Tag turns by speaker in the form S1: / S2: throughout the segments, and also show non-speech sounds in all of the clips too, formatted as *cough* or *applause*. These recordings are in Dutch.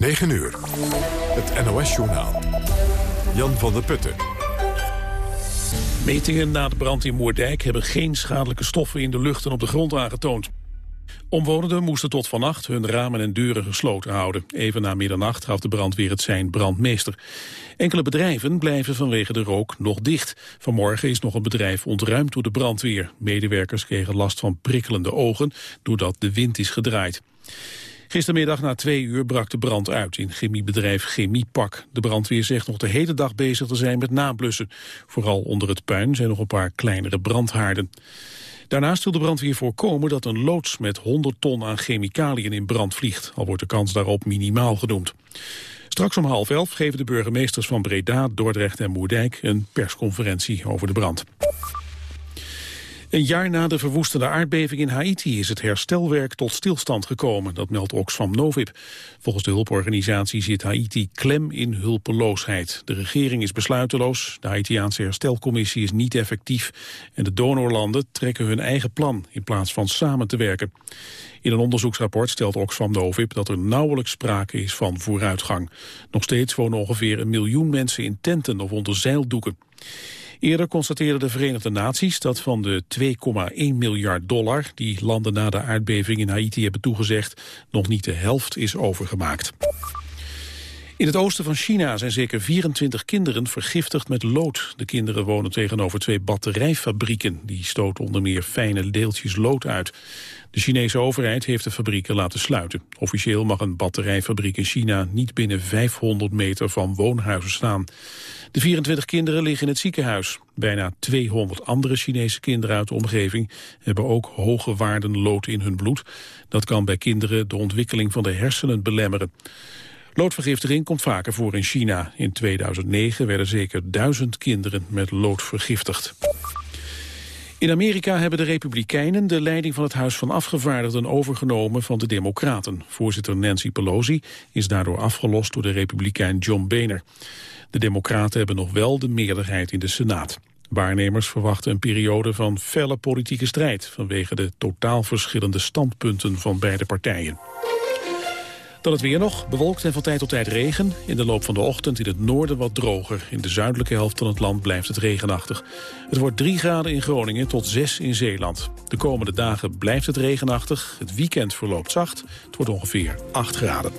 S1: 9 uur. Het NOS-journaal. Jan van der Putten.
S2: Metingen na de brand in Moerdijk hebben geen schadelijke stoffen in de lucht en op de grond aangetoond. Omwonenden moesten tot vannacht hun ramen en deuren gesloten houden. Even na middernacht gaf de brandweer het zijn brandmeester. Enkele bedrijven blijven vanwege de rook nog dicht. Vanmorgen is nog een bedrijf ontruimd door de brandweer. Medewerkers kregen last van prikkelende ogen doordat de wind is gedraaid. Gistermiddag na twee uur brak de brand uit in chemiebedrijf Chemiepak. De brandweer zegt nog de hele dag bezig te zijn met nablussen. Vooral onder het puin zijn nog een paar kleinere brandhaarden. Daarnaast wil de brandweer voorkomen dat een loods met 100 ton aan chemicaliën in brand vliegt. Al wordt de kans daarop minimaal genoemd. Straks om half elf geven de burgemeesters van Breda, Dordrecht en Moerdijk een persconferentie over de brand. Een jaar na de verwoestende aardbeving in Haiti is het herstelwerk tot stilstand gekomen. Dat meldt Oxfam Novib. Volgens de hulporganisatie zit Haiti klem in hulpeloosheid. De regering is besluiteloos, de Haitiaanse herstelcommissie is niet effectief... en de donorlanden trekken hun eigen plan in plaats van samen te werken. In een onderzoeksrapport stelt Oxfam Novib dat er nauwelijks sprake is van vooruitgang. Nog steeds wonen ongeveer een miljoen mensen in tenten of onder zeildoeken. Eerder constateerden de Verenigde Naties dat van de 2,1 miljard dollar... die landen na de aardbeving in Haiti hebben toegezegd... nog niet de helft is overgemaakt. In het oosten van China zijn zeker 24 kinderen vergiftigd met lood. De kinderen wonen tegenover twee batterijfabrieken. Die stoten onder meer fijne deeltjes lood uit. De Chinese overheid heeft de fabrieken laten sluiten. Officieel mag een batterijfabriek in China niet binnen 500 meter van woonhuizen staan. De 24 kinderen liggen in het ziekenhuis. Bijna 200 andere Chinese kinderen uit de omgeving hebben ook hoge waarden lood in hun bloed. Dat kan bij kinderen de ontwikkeling van de hersenen belemmeren. Loodvergiftiging komt vaker voor in China. In 2009 werden zeker duizend kinderen met lood vergiftigd. In Amerika hebben de Republikeinen de leiding van het Huis van Afgevaardigden overgenomen van de Democraten. Voorzitter Nancy Pelosi is daardoor afgelost door de Republikein John Boehner. De Democraten hebben nog wel de meerderheid in de Senaat. Waarnemers verwachten een periode van felle politieke strijd... vanwege de totaal verschillende standpunten van beide partijen. Dan het weer nog, bewolkt en van tijd tot tijd regen. In de loop van de ochtend in het noorden wat droger. In de zuidelijke helft van het land blijft het regenachtig. Het wordt 3 graden in Groningen tot 6 in Zeeland. De komende dagen blijft het regenachtig. Het weekend verloopt zacht. Het wordt ongeveer 8 graden.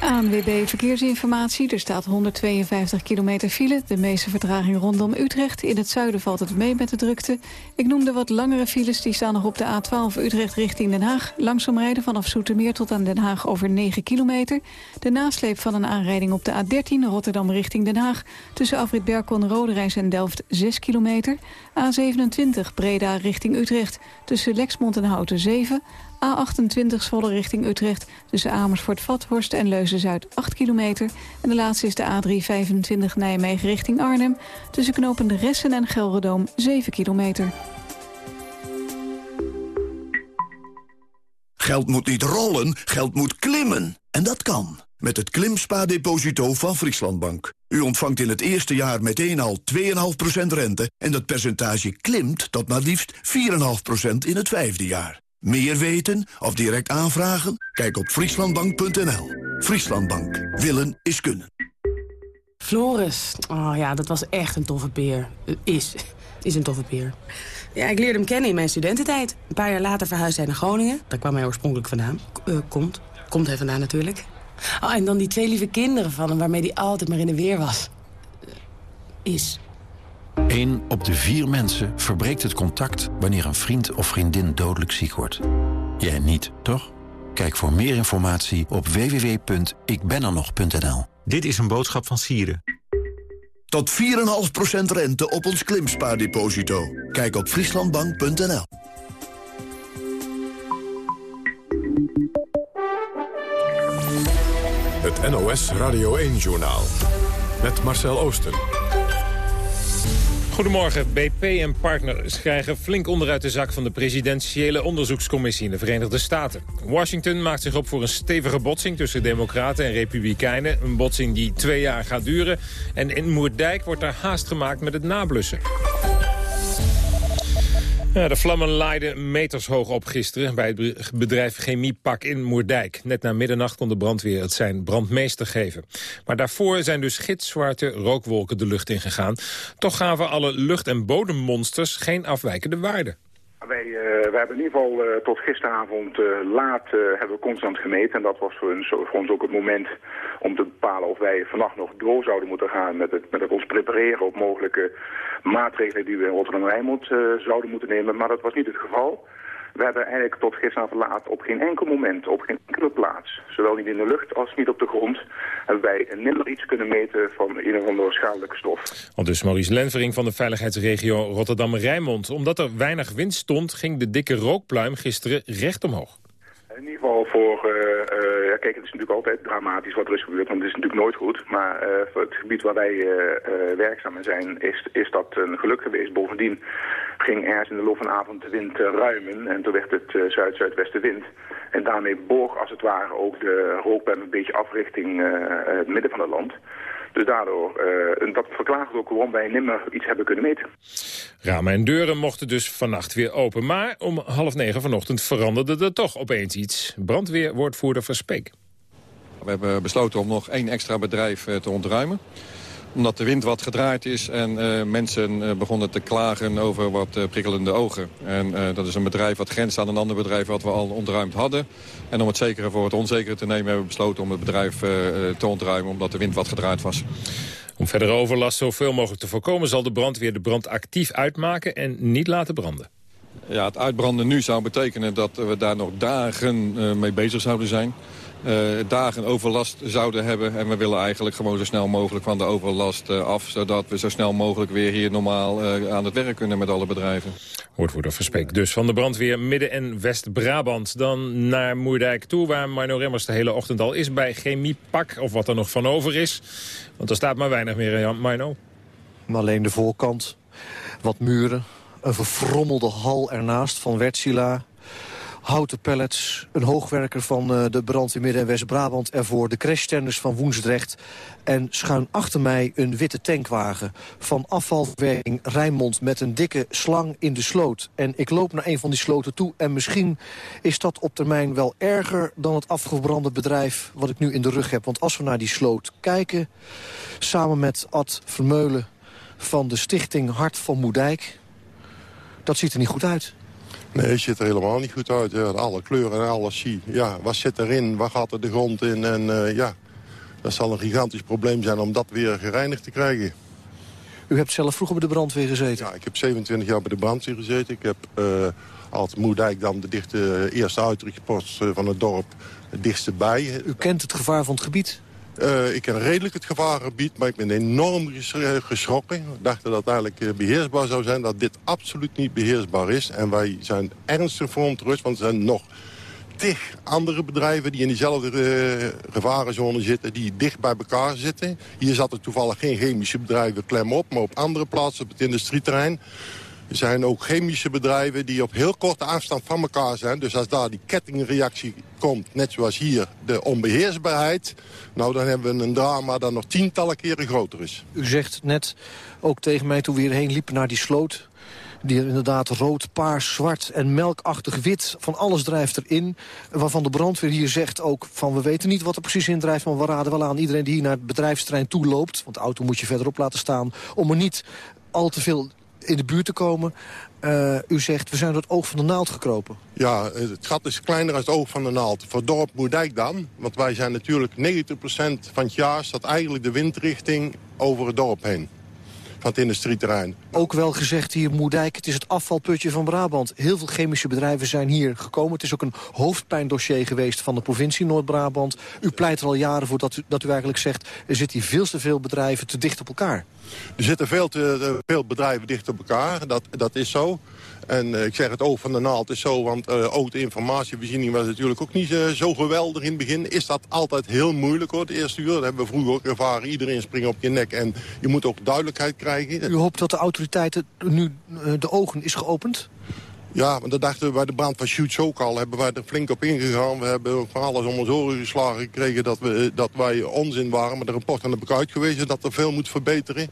S3: ANWB Verkeersinformatie. Er staat 152 kilometer file. De meeste vertraging rondom Utrecht. In het zuiden valt het mee met de drukte. Ik noemde wat langere files. Die staan nog op de A12 Utrecht richting Den Haag. Langzaam rijden vanaf Soetermeer tot aan Den Haag over 9 kilometer. De nasleep van een aanrijding op de A13 Rotterdam richting Den Haag. Tussen Afrit Berkon, Roderijs en Delft 6 kilometer. A27 Breda richting Utrecht. Tussen Lexmond en Houten 7. A28 Zwolle richting Utrecht tussen Amersfoort, Vathorst en Leuzen-Zuid 8 kilometer. En de laatste is de A325 Nijmegen richting Arnhem tussen knopende Ressen en Gelredoom 7 kilometer.
S4: Geld moet niet rollen, geld moet klimmen. En dat kan. Met het Klimspa-deposito van Frieslandbank. U ontvangt in het eerste jaar meteen al 2,5% rente... en dat percentage klimt tot maar liefst 4,5% in het vijfde jaar. Meer weten of direct aanvragen? Kijk op frieslandbank.nl. Frieslandbank. Willen is kunnen.
S5: Floris. Oh ja, dat was echt een toffe peer. Uh, is. *laughs* Is een toffe peer. Ja, ik leerde hem kennen in mijn studententijd. Een paar jaar later verhuisde hij naar Groningen. Daar kwam hij oorspronkelijk vandaan. Uh, komt. Komt hij vandaan natuurlijk. Oh, en dan die twee lieve kinderen van hem... waarmee hij altijd maar in de weer was. Uh, is.
S6: 1 op de vier mensen verbreekt het contact wanneer een vriend of vriendin dodelijk ziek wordt. Jij niet, toch? Kijk voor meer informatie op www.ikbenernog.nl.
S7: Dit is een boodschap van Sieren.
S4: Tot 4,5% rente op ons klimspaardeposito. Kijk op frieslandbank.nl.
S1: Het NOS Radio 1-journaal. Met Marcel Oosten.
S8: Goedemorgen. BP en partners krijgen flink onderuit de zak van de presidentiële onderzoekscommissie in de Verenigde Staten. Washington maakt zich op voor een stevige botsing tussen democraten en republikeinen. Een botsing die twee jaar gaat duren. En in Moerdijk wordt er haast gemaakt met het nablussen. De vlammen laaiden metershoog op gisteren bij het bedrijf Chemiepak in Moerdijk. Net na middernacht kon de brandweer het zijn brandmeester geven. Maar daarvoor zijn dus gitzwarte rookwolken de lucht ingegaan. Toch gaven alle lucht- en bodemmonsters geen afwijkende waarde.
S9: Wij, wij hebben in ieder geval uh, tot gisteravond uh, laat hebben we constant gemeten. En dat was voor ons, voor ons, ook het moment om te bepalen of wij vannacht nog door zouden moeten gaan met het, met het ons prepareren op mogelijke maatregelen die we in Rotterdam-Rijnmond zouden moeten nemen. Maar dat was niet het geval. We hebben eigenlijk tot gisteravond laat op geen enkel moment, op geen enkele plaats, zowel niet in de lucht als niet op de grond, hebben wij nimmer iets kunnen meten van een of andere schadelijke stof.
S8: Al dus Maurice Lenvering van de veiligheidsregio Rotterdam-Rijnmond. Omdat er weinig wind stond, ging de dikke rookpluim gisteren recht omhoog.
S9: In ieder geval voor, uh, uh, ja, kijk, het is natuurlijk altijd dramatisch wat er is gebeurd, want het is natuurlijk nooit goed. Maar voor het gebied waar wij werkzaam in zijn, is, is dat een geluk geweest. Bovendien ging ergens in de loop van de avond de wind ruimen en toen werd het zuid-zuidwestenwind. En daarmee boog als het ware ook de rookpluim een beetje af richting het midden van het land. Dus daardoor, uh, dat verklaart ook waarom wij nimmer iets hebben kunnen meten.
S8: Ramen en deuren mochten dus vannacht weer open. Maar om half negen vanochtend veranderde er toch opeens iets. Brandweerwoordvoerder Verspeek.
S10: We hebben besloten om nog één extra bedrijf te ontruimen omdat de wind wat gedraaid is en uh, mensen uh, begonnen te klagen over wat uh, prikkelende ogen. En dat is een bedrijf wat grenst aan een ander bedrijf wat we al ontruimd hadden. En om het zekere voor het onzekere te nemen hebben we besloten om het bedrijf te ontruimen omdat de wind wat gedraaid was.
S8: Om verdere overlast zoveel mogelijk te voorkomen zal de brandweer de brand actief uitmaken en niet laten branden.
S10: Ja, het uitbranden nu zou betekenen dat we daar nog dagen mee bezig zouden zijn. Uh, dagen overlast zouden hebben. En we willen eigenlijk gewoon zo snel mogelijk van de overlast uh, af... zodat we zo snel mogelijk weer hier normaal uh, aan het werk kunnen met alle bedrijven.
S8: Woordvoerder Verspeek dus van de brandweer Midden- en West-Brabant. Dan naar Moerdijk toe, waar Marno Remmers de hele ochtend al is... bij Chemiepak, of wat er nog van over is. Want er staat maar weinig meer, Marno.
S11: Maar alleen de voorkant, wat muren, een verfrommelde hal ernaast van Wärtsilä houten pallets, een hoogwerker van uh, de brand in Midden- en West-Brabant ervoor... de crashtenders van Woensdrecht en schuin achter mij een witte tankwagen... van afvalverwerking Rijnmond met een dikke slang in de sloot. En ik loop naar een van die sloten toe en misschien is dat op termijn wel erger... dan het afgebrande bedrijf wat ik nu in de rug heb. Want als we naar die sloot kijken, samen met Ad Vermeulen van de stichting Hart van Moerdijk... dat ziet er niet goed uit.
S12: Nee, het ziet er helemaal niet goed uit. Ja, alle kleuren en alles zie. Ja, wat zit erin? Waar gaat er de grond in? En uh, ja, dat zal een gigantisch probleem zijn om dat weer gereinigd te krijgen.
S11: U hebt zelf vroeger bij de brandweer gezeten?
S12: Ja, ik heb 27 jaar bij de brandweer gezeten. Ik heb uh, als Moerdijk dan de dichte eerste uitrukpost van het dorp het dichtste bij.
S11: U kent het gevaar van het gebied?
S12: Uh, ik ken redelijk het gevaargebied, maar ik ben enorm geschrokken. Ik dacht dat het eigenlijk beheersbaar zou zijn, dat dit absoluut niet beheersbaar is. En wij zijn ernstig verontrust, want er zijn nog tig andere bedrijven die in diezelfde gevarenzone zitten, die dicht bij elkaar zitten. Hier zaten toevallig geen chemische bedrijven klem op, maar op andere plaatsen op het industrieterrein. Er zijn ook chemische bedrijven die op heel korte afstand van elkaar zijn. Dus als daar die kettingreactie komt, net zoals hier, de onbeheersbaarheid... nou, dan hebben we een drama dat nog tientallen keren groter is.
S11: U zegt net ook tegen mij toen we hierheen liepen naar die sloot... die er inderdaad rood, paars, zwart en melkachtig wit... van alles drijft erin. Waarvan de brandweer hier zegt ook van... we weten niet wat er precies in drijft... maar we raden wel aan iedereen die hier naar het bedrijfsterrein toe loopt... want de auto moet je verderop laten staan... om er niet al te veel in de buurt te komen. Uh, u zegt, we zijn door het oog van de naald gekropen.
S12: Ja, het gat is kleiner dan het oog van de naald. Voor dorp Moerdijk dan. Want wij zijn natuurlijk 90% van het jaar... staat eigenlijk de windrichting over het dorp heen. Van het industrieterrein.
S11: Ook wel gezegd hier, Moerdijk, het is het afvalputje van Brabant. Heel veel chemische bedrijven zijn hier gekomen. Het is ook een hoofdpijndossier geweest van de provincie Noord-Brabant. U pleit er al jaren voor dat u, dat u eigenlijk zegt... er zitten hier veel te veel bedrijven te dicht op elkaar.
S12: Er zitten veel, te, veel bedrijven dicht op elkaar, dat, dat is zo. En uh, ik zeg het oog van de naald is zo, want uh, ook de informatievoorziening was natuurlijk ook niet zo geweldig in het begin. Is dat altijd heel moeilijk hoor, de eerste uur. Dat hebben we vroeger ook ervaren. Iedereen springt op je nek en je moet ook duidelijkheid krijgen.
S11: U hoopt dat de autoriteiten nu de ogen is geopend?
S12: Ja, want dat dachten we bij de brand van Shoots ook al. Hebben wij er flink op ingegaan. We hebben ook van alles om ons oren geslagen gekregen dat, we, dat wij onzin waren. Maar de rapporten heb ik uitgewezen dat er veel moet verbeteren.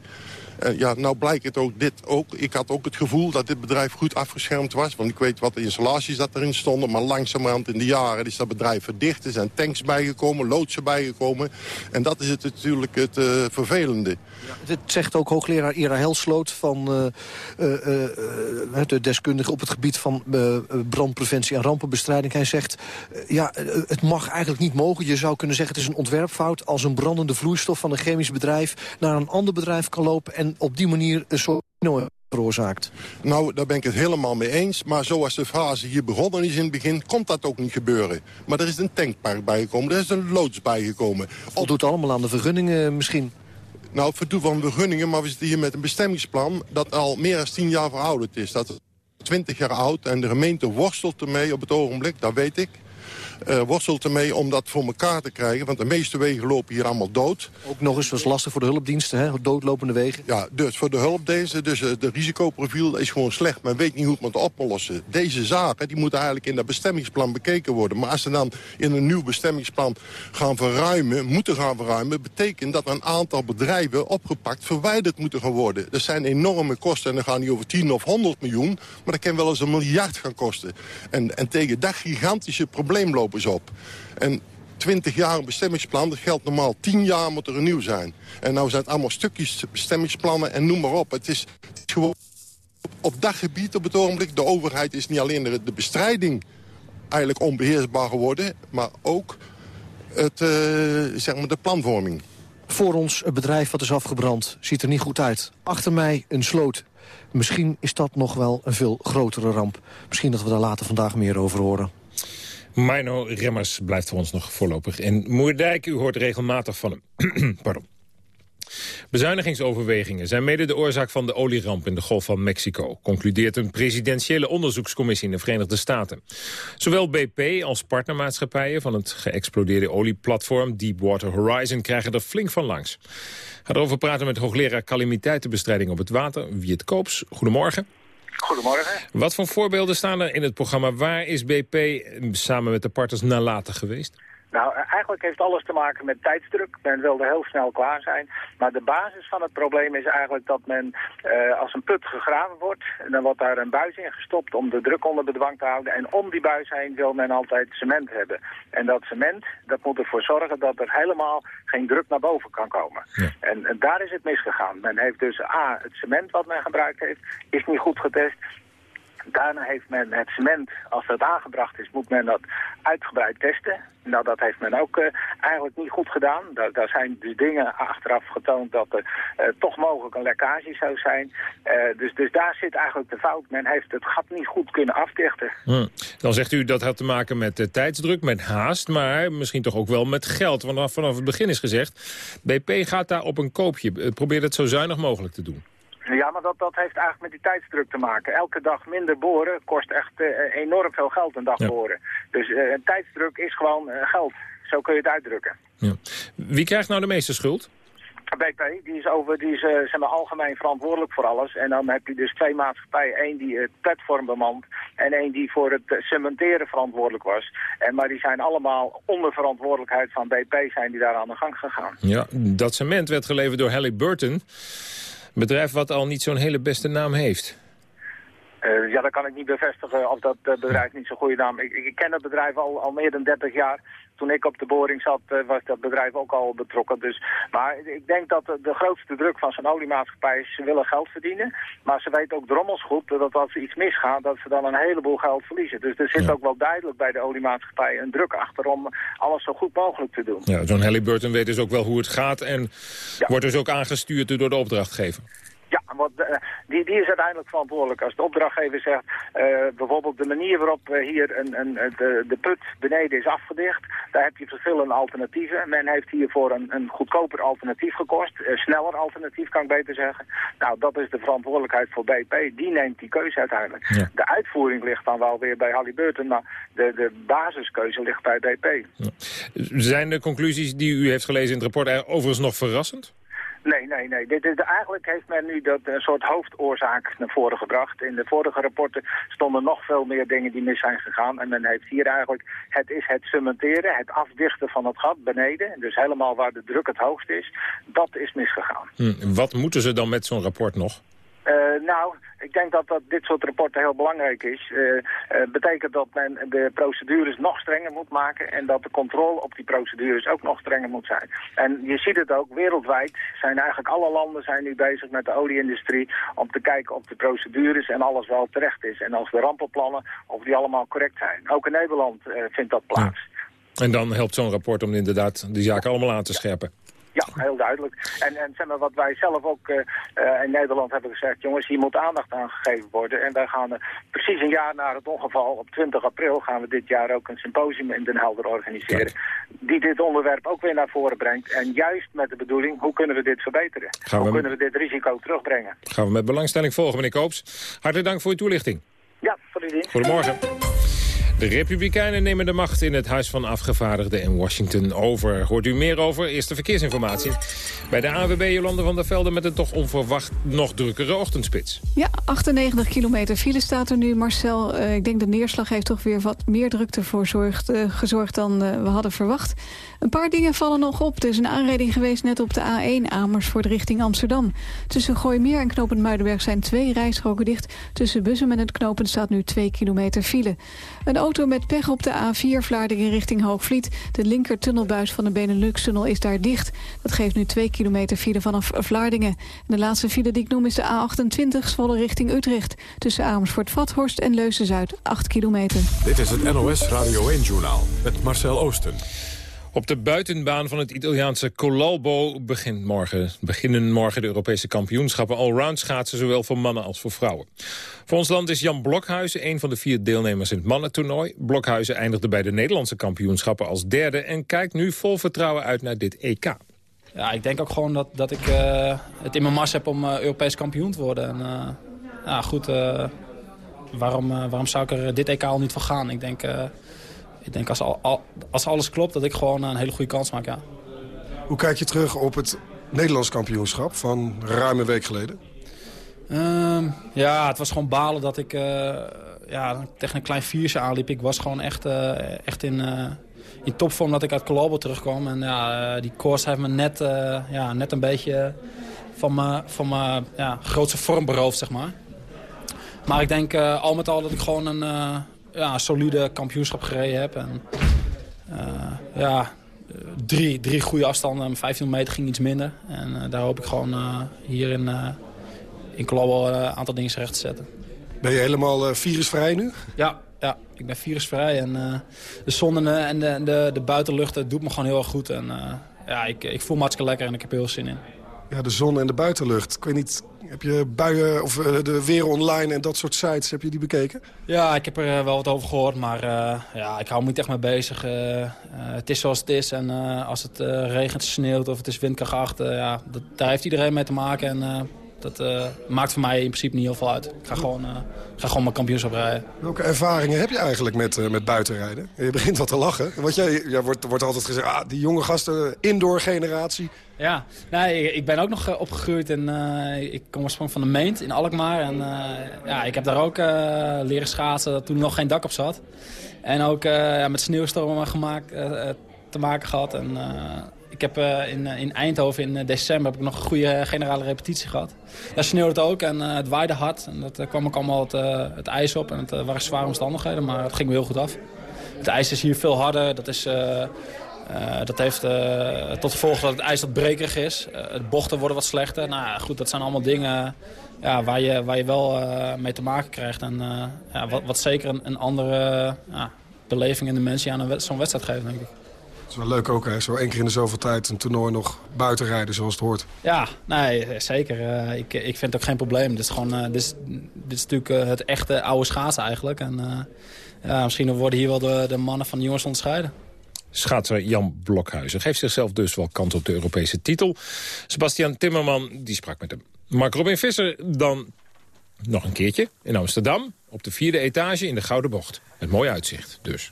S12: Uh, ja, nou blijkt het ook dit ook. Ik had ook het gevoel dat dit bedrijf goed afgeschermd was. Want ik weet wat de installaties dat erin stonden. Maar langzamerhand in de jaren is dat bedrijf verdicht. Er zijn tanks bijgekomen, loodsen bijgekomen. En dat is het natuurlijk het uh, vervelende.
S11: Ja, dit zegt ook hoogleraar Ira Helsloot van uh, de deskundige op het gebied van brandpreventie en rampenbestrijding. Hij zegt, ja, het mag eigenlijk niet mogen. Je zou kunnen zeggen het is een ontwerpfout als een brandende vloeistof van een chemisch bedrijf naar een ander bedrijf kan lopen en op die manier een soort veroorzaakt.
S12: Nou, daar ben ik het helemaal mee eens. Maar zoals de fase hier begonnen is in het begin, komt dat ook niet gebeuren. Maar er is een tankpark bijgekomen, er is een loods bijgekomen.
S11: doet allemaal aan de vergunningen misschien?
S12: Nou, het verdoe van vergunningen, maar we zitten hier met een bestemmingsplan... dat al meer dan tien jaar verouderd is. Dat is 20 jaar oud en de gemeente worstelt ermee op het ogenblik, dat weet ik uh, worstelt ermee om dat voor elkaar te krijgen. Want de meeste wegen lopen hier allemaal dood.
S11: Ook nog eens was lastig voor de hulpdiensten, hè? doodlopende wegen.
S12: Ja, dus voor de hulpdiensten, dus uh, de risicoprofiel is gewoon slecht. Men weet niet hoe het moet oplossen. Deze zaken die moeten eigenlijk in dat bestemmingsplan bekeken worden. Maar als ze dan in een nieuw bestemmingsplan gaan verruimen, moeten gaan verruimen... betekent dat een aantal bedrijven opgepakt verwijderd moeten gaan worden. Dat zijn enorme kosten en dan gaan die over 10 of 100 miljoen. Maar dat kan wel eens een miljard gaan kosten. En, en tegen dat gigantische probleem lopen op. En 20 jaar een bestemmingsplan, dat geldt normaal 10 jaar moet er een nieuw zijn. En nou zijn het allemaal stukjes bestemmingsplannen en noem maar op. Het is, gewoon op dat gebied op het ogenblik, de overheid is niet alleen de, bestrijding eigenlijk onbeheersbaar geworden, maar ook het, uh, zeg maar de planvorming.
S11: Voor ons het bedrijf wat is afgebrand, ziet er niet goed uit. Achter mij een sloot. Misschien is dat nog wel een veel grotere ramp. Misschien dat we daar later vandaag meer over horen.
S8: Mino Remmers blijft voor ons nog voorlopig in Moerdijk. U hoort regelmatig van hem. *clears throat* Pardon. Bezuinigingsoverwegingen zijn mede de oorzaak van de olieramp in de Golf van Mexico, concludeert een presidentiële onderzoekscommissie in de Verenigde Staten. Zowel BP als partnermaatschappijen van het geëxplodeerde olieplatform Deepwater Horizon krijgen er flink van langs. Ga erover praten met hoogleraar calamiteitenbestrijding op het water, Wiet Koops. Goedemorgen.
S13: Goedemorgen.
S8: Wat voor voorbeelden staan er in het programma? Waar is BP samen met de partners nalatig geweest?
S13: Nou, eigenlijk heeft alles te maken met tijdsdruk. Men wilde heel snel klaar zijn. Maar de basis van het probleem is eigenlijk dat men, uh, als een put gegraven wordt... dan wordt daar een buis in gestopt om de druk onder bedwang te houden. En om die buis heen wil men altijd cement hebben. En dat cement, dat moet ervoor zorgen dat er helemaal geen druk naar boven kan komen. En, en daar is het misgegaan. Men heeft dus A, het cement wat men gebruikt heeft, is niet goed getest. Daarna heeft men het cement, als dat aangebracht is, moet men dat uitgebreid testen. Nou, dat heeft men ook uh, eigenlijk niet goed gedaan. Daar, daar, zijn dus dingen achteraf getoond dat er uh, toch mogelijk een lekkage zou zijn. Uh, dus, dus daar zit eigenlijk de fout. Men heeft het gat niet goed kunnen afdichten.
S8: Hm. Dan zegt u dat had te maken met tijdsdruk, met haast, maar misschien toch ook wel met geld. Want vanaf het begin is gezegd, BP gaat daar op een koopje. Probeer het zo zuinig mogelijk te doen.
S13: Ja, maar dat, dat heeft eigenlijk met die tijdsdruk te maken. Elke dag minder boren kost echt uh, enorm veel geld een dag boren. Dus uh, tijdsdruk is gewoon uh, geld. Zo kun je het uitdrukken.
S8: Ja. Wie krijgt nou de meeste schuld?
S13: BP, die is, over, die is zeg maar, algemeen verantwoordelijk voor alles. En dan heb je dus twee maatschappijen. één die het platform bemant en één die voor het cementeren verantwoordelijk was. En, maar die zijn allemaal onder verantwoordelijkheid van BP zijn die daar aan de gang gegaan.
S8: Ja, dat cement werd geleverd door Halliburton bedrijf wat al niet zo'n hele beste naam heeft.
S13: Uh, ja, dat kan ik niet bevestigen of dat uh, bedrijf niet zo'n goede naam. Ik, ik, ken dat bedrijf al, al meer dan 30 jaar. Toen ik op de boring zat, uh, was dat bedrijf ook al betrokken. Dus, maar ik denk dat de, de grootste druk van zo'n oliemaatschappij is, ze willen geld verdienen. Maar ze weten ook drommels goed dat als er iets misgaat, dat ze dan een heleboel geld verliezen. Dus er zit ja. ook wel duidelijk bij de oliemaatschappij een druk achter om alles zo goed mogelijk te doen.
S8: Ja, zo'n Halliburton weet dus ook wel hoe het gaat en ja. wordt dus ook aangestuurd door de opdrachtgever.
S13: Ja, want uh, die, die is uiteindelijk verantwoordelijk. Als de opdrachtgever zegt, uh, bijvoorbeeld de manier waarop uh, hier een, een, de, de put beneden is afgedicht, daar heb je verschillende alternatieven. Men heeft hiervoor een, een goedkoper alternatief gekost, sneller alternatief kan ik beter zeggen. Nou, dat is de verantwoordelijkheid voor BP. Die neemt die keuze uiteindelijk. Ja. De uitvoering ligt dan wel weer bij Halliburton, maar de, de basiskeuze ligt bij BP.
S8: Ja. Zijn de conclusies die u heeft gelezen in het rapport overigens nog verrassend?
S13: Nee, Nee, nee. Dit is, eigenlijk heeft men nu dat een soort hoofdoorzaak naar voren gebracht. In de vorige rapporten stonden nog veel meer dingen die mis zijn gegaan. En men heeft hier eigenlijk, het is het cementeren, het afdichten van het gat beneden. Dus helemaal waar de druk het hoogst is, dat is misgegaan.
S8: Hm, wat moeten ze dan met zo'n rapport nog?
S13: Uh, nou, ik denk dat, dat dit soort rapporten heel belangrijk is. Uh, uh, betekent dat men de procedures nog strenger moet maken... en dat de controle op die procedures ook nog strenger moet zijn. En je ziet het ook, wereldwijd zijn eigenlijk alle landen zijn nu bezig met de olieindustrie... om te kijken of de procedures en alles wel terecht is. En als de rampenplannen, of die allemaal correct zijn. Ook in Nederland vindt dat plaats.
S8: Ja. En dan helpt zo'n rapport om inderdaad die zaken allemaal aan te scherpen.
S13: Ja, heel duidelijk. En, en zeg maar, wat wij zelf ook uh, uh, in Nederland hebben gezegd... jongens, hier moet aandacht aan gegeven worden. En wij gaan uh, precies een jaar na het ongeval... op 20 april gaan we dit jaar ook een symposium in Den Helder organiseren... Kijk. die dit onderwerp ook weer naar voren brengt. En juist met de bedoeling, hoe kunnen we dit verbeteren? Gaan hoe we... kunnen we dit risico terugbrengen?
S8: Gaan we met belangstelling volgen, meneer Koops. Hartelijk dank voor uw toelichting.
S13: Ja, voor dienst.
S8: Goedemorgen. De Republikeinen nemen de macht in het Huis van Afgevaardigden in Washington over. Hoort u meer over? Eerste verkeersinformatie. Bij de AWB Jolande van der Velde met een toch onverwacht nog drukkere ochtendspits.
S3: Ja, 98 kilometer file staat er nu. Marcel, uh, ik denk de neerslag heeft toch weer wat meer drukte voor uh, gezorgd dan uh, we hadden verwacht. Een paar dingen vallen nog op. Er is een aanrijding geweest net op de A1 Amersfoort richting Amsterdam. Tussen Gooimeer en Knopend Muidenberg zijn twee rijstroken dicht. Tussen Bussum en het Knopen staat nu 2 kilometer file. Een auto met pech op de A4 Vlaardingen richting Hoogvliet. De linker tunnelbuis van de Benelux-tunnel is daar dicht. Dat geeft nu 2 kilometer file vanaf Vlaardingen. De laatste file die ik noem is de A28 Zwolle richting Utrecht. Tussen Amersfoort-Vathorst en Leusden-Zuid 8 kilometer.
S1: Dit is het NOS Radio 1-journaal met Marcel Oosten.
S8: Op de buitenbaan van het Italiaanse Colalbo begint morgen, beginnen morgen de Europese kampioenschappen allround schaatsen, zowel voor mannen als voor vrouwen. Voor ons land is Jan Blokhuizen een van de vier deelnemers in het mannentoernooi. Blokhuizen eindigde bij de Nederlandse kampioenschappen als derde en kijkt nu vol vertrouwen uit naar dit EK.
S14: Ja, ik denk ook gewoon dat, dat ik uh, het in mijn mars heb om uh, Europees kampioen te worden. En, uh, ja, goed, waarom, waarom zou ik er dit EK al niet voor gaan? Ik denk ik denk als, al, als alles klopt dat ik gewoon een hele goede kans maak, ja.
S15: Hoe kijk je terug op het Nederlands kampioenschap van ruim een week geleden?
S14: Um, ja, het was gewoon balen dat ik uh, ja, tegen een klein vierse aanliep. Ik was gewoon echt, uh, echt in, uh, in topvorm dat ik uit Colombo terugkwam. En ja, die koers heeft me net, ja, net een beetje van mijn van ja, grootste vorm beroofd, zeg maar. Maar ik denk al met al dat ik gewoon een, ja, een solide kampioenschap gereden heb. En, uh, ja, drie, drie goede afstanden. 15 meter ging iets minder. En uh, daar hoop ik gewoon uh, hier in, in Colombo een aantal dingen recht te zetten.
S15: Ben je helemaal virusvrij nu?
S14: Ja, ja, ik ben virusvrij. En de zon en de, de, de buitenlucht doet me gewoon heel erg goed. En ja, ik, ik voel me hartstikke lekker en ik heb er heel zin in.
S15: Ja, de zon en de buitenlucht. Ik weet niet, heb je buien of uh, de weer online en dat soort sites, heb je die bekeken?
S14: Ja, ik heb er uh, wel wat over gehoord, maar uh, ja, ik hou me niet echt mee bezig. het is zoals het is en als het regent, sneeuwt of het is windkracht 8, ja, dat, daar heeft iedereen mee te maken. En dat maakt voor mij in principe niet heel veel uit. Ik ga gewoon, ga gewoon mijn kampioenschap rijden.
S15: Welke ervaringen heb je eigenlijk met, met buitenrijden? Je begint wat te lachen. Want jij, ja, wordt, wordt altijd gezegd, ah, die jonge gasten, indoor generatie...
S14: Ja, nee, ik ben ook nog uh, opgegroeid en uh, ik kom oorspronkelijk van de Meent in Alkmaar. En uh, ja, ik heb daar ook leren schaatsen toen er nog geen dak op zat. En ook ja, met sneeuwstormen gemaakt, te maken gehad. En, ik heb in, in Eindhoven in december heb ik nog een goede generale repetitie gehad. Daar sneeuwde het ook en het waaide hard. En dat kwam ook allemaal het, het ijs op en het waren zware omstandigheden, maar het ging me heel goed af. Het ijs is hier veel harder, dat is... Dat heeft tot gevolg dat het ijs wat brekerig is. De bochten worden wat slechter. Nou goed, dat zijn allemaal dingen ja, waar, je, waar je wel mee te maken krijgt. En ja, wat, wat zeker een, een andere beleving in de mensen aan zo'n wedstrijd geeft, denk ik.
S15: Het is wel leuk ook, hè? Zo één keer in de zoveel tijd een toernooi nog buiten rijden zoals het hoort.
S14: Ja, nee, zeker. ik, ik vind het ook geen probleem. Dit is, gewoon, dit is, dit is natuurlijk het echte oude schaatsen eigenlijk. En ja, misschien worden hier wel de, de mannen van de jongens onderscheiden
S8: schaatser Jan Blokhuizen. Geeft zichzelf dus wel kans op de Europese titel. Sebastian Timmerman die sprak met hem. Mark Robin Visser dan nog een keertje in Amsterdam. Op de vierde etage in de Gouden Bocht. Met mooi uitzicht dus.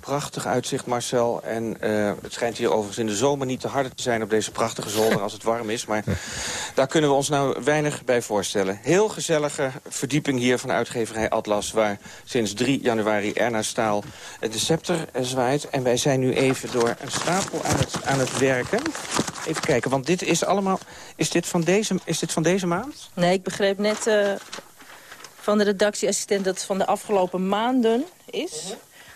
S16: Prachtig uitzicht, Marcel. En eh, het schijnt hier overigens in de zomer niet te harder te zijn op deze prachtige zolder als het warm is. Maar *laughs* daar kunnen we ons nou weinig bij voorstellen. Heel gezellige verdieping hier van uitgeverij Atlas... waar sinds 3 januari Erna Staal de scepter zwaait. En wij zijn nu even door een stapel aan het, aan het werken. Even kijken, want dit is allemaal... Is dit van deze, is dit van deze maand?
S17: Nee, ik begreep net uh, van de redactieassistent dat het van de afgelopen maanden is.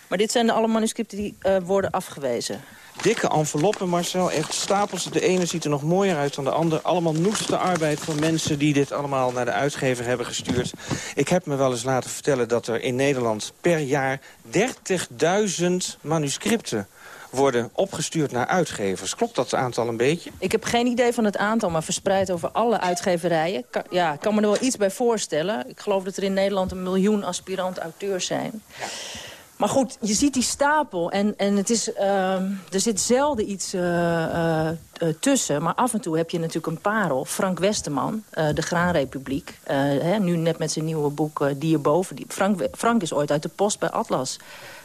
S17: Maar dit zijn alle manuscripten die uh, worden afgewezen.
S16: Dikke enveloppen, Marcel. Echt stapels. De ene ziet er nog mooier uit dan de ander. Allemaal noeste arbeid van mensen die dit allemaal naar de uitgever hebben gestuurd. Ik heb me wel eens laten vertellen dat er in Nederland per jaar 30.000 manuscripten worden opgestuurd naar uitgevers. Klopt dat aantal een beetje?
S17: Ik heb geen idee van het aantal, maar verspreid over alle uitgeverijen. ja, ik kan me er wel iets bij voorstellen. Ik geloof dat er in Nederland een miljoen aspirant auteurs zijn. Ja. Maar goed, je ziet die stapel en, en het is, uh, er zit zelden iets uh, uh, tussen. Maar af en toe heb je natuurlijk een parel. Frank Westerman, de Graanrepubliek. Hè, nu net met zijn nieuwe boek Dier boven. Frank, Frank is ooit uit de post bij Atlas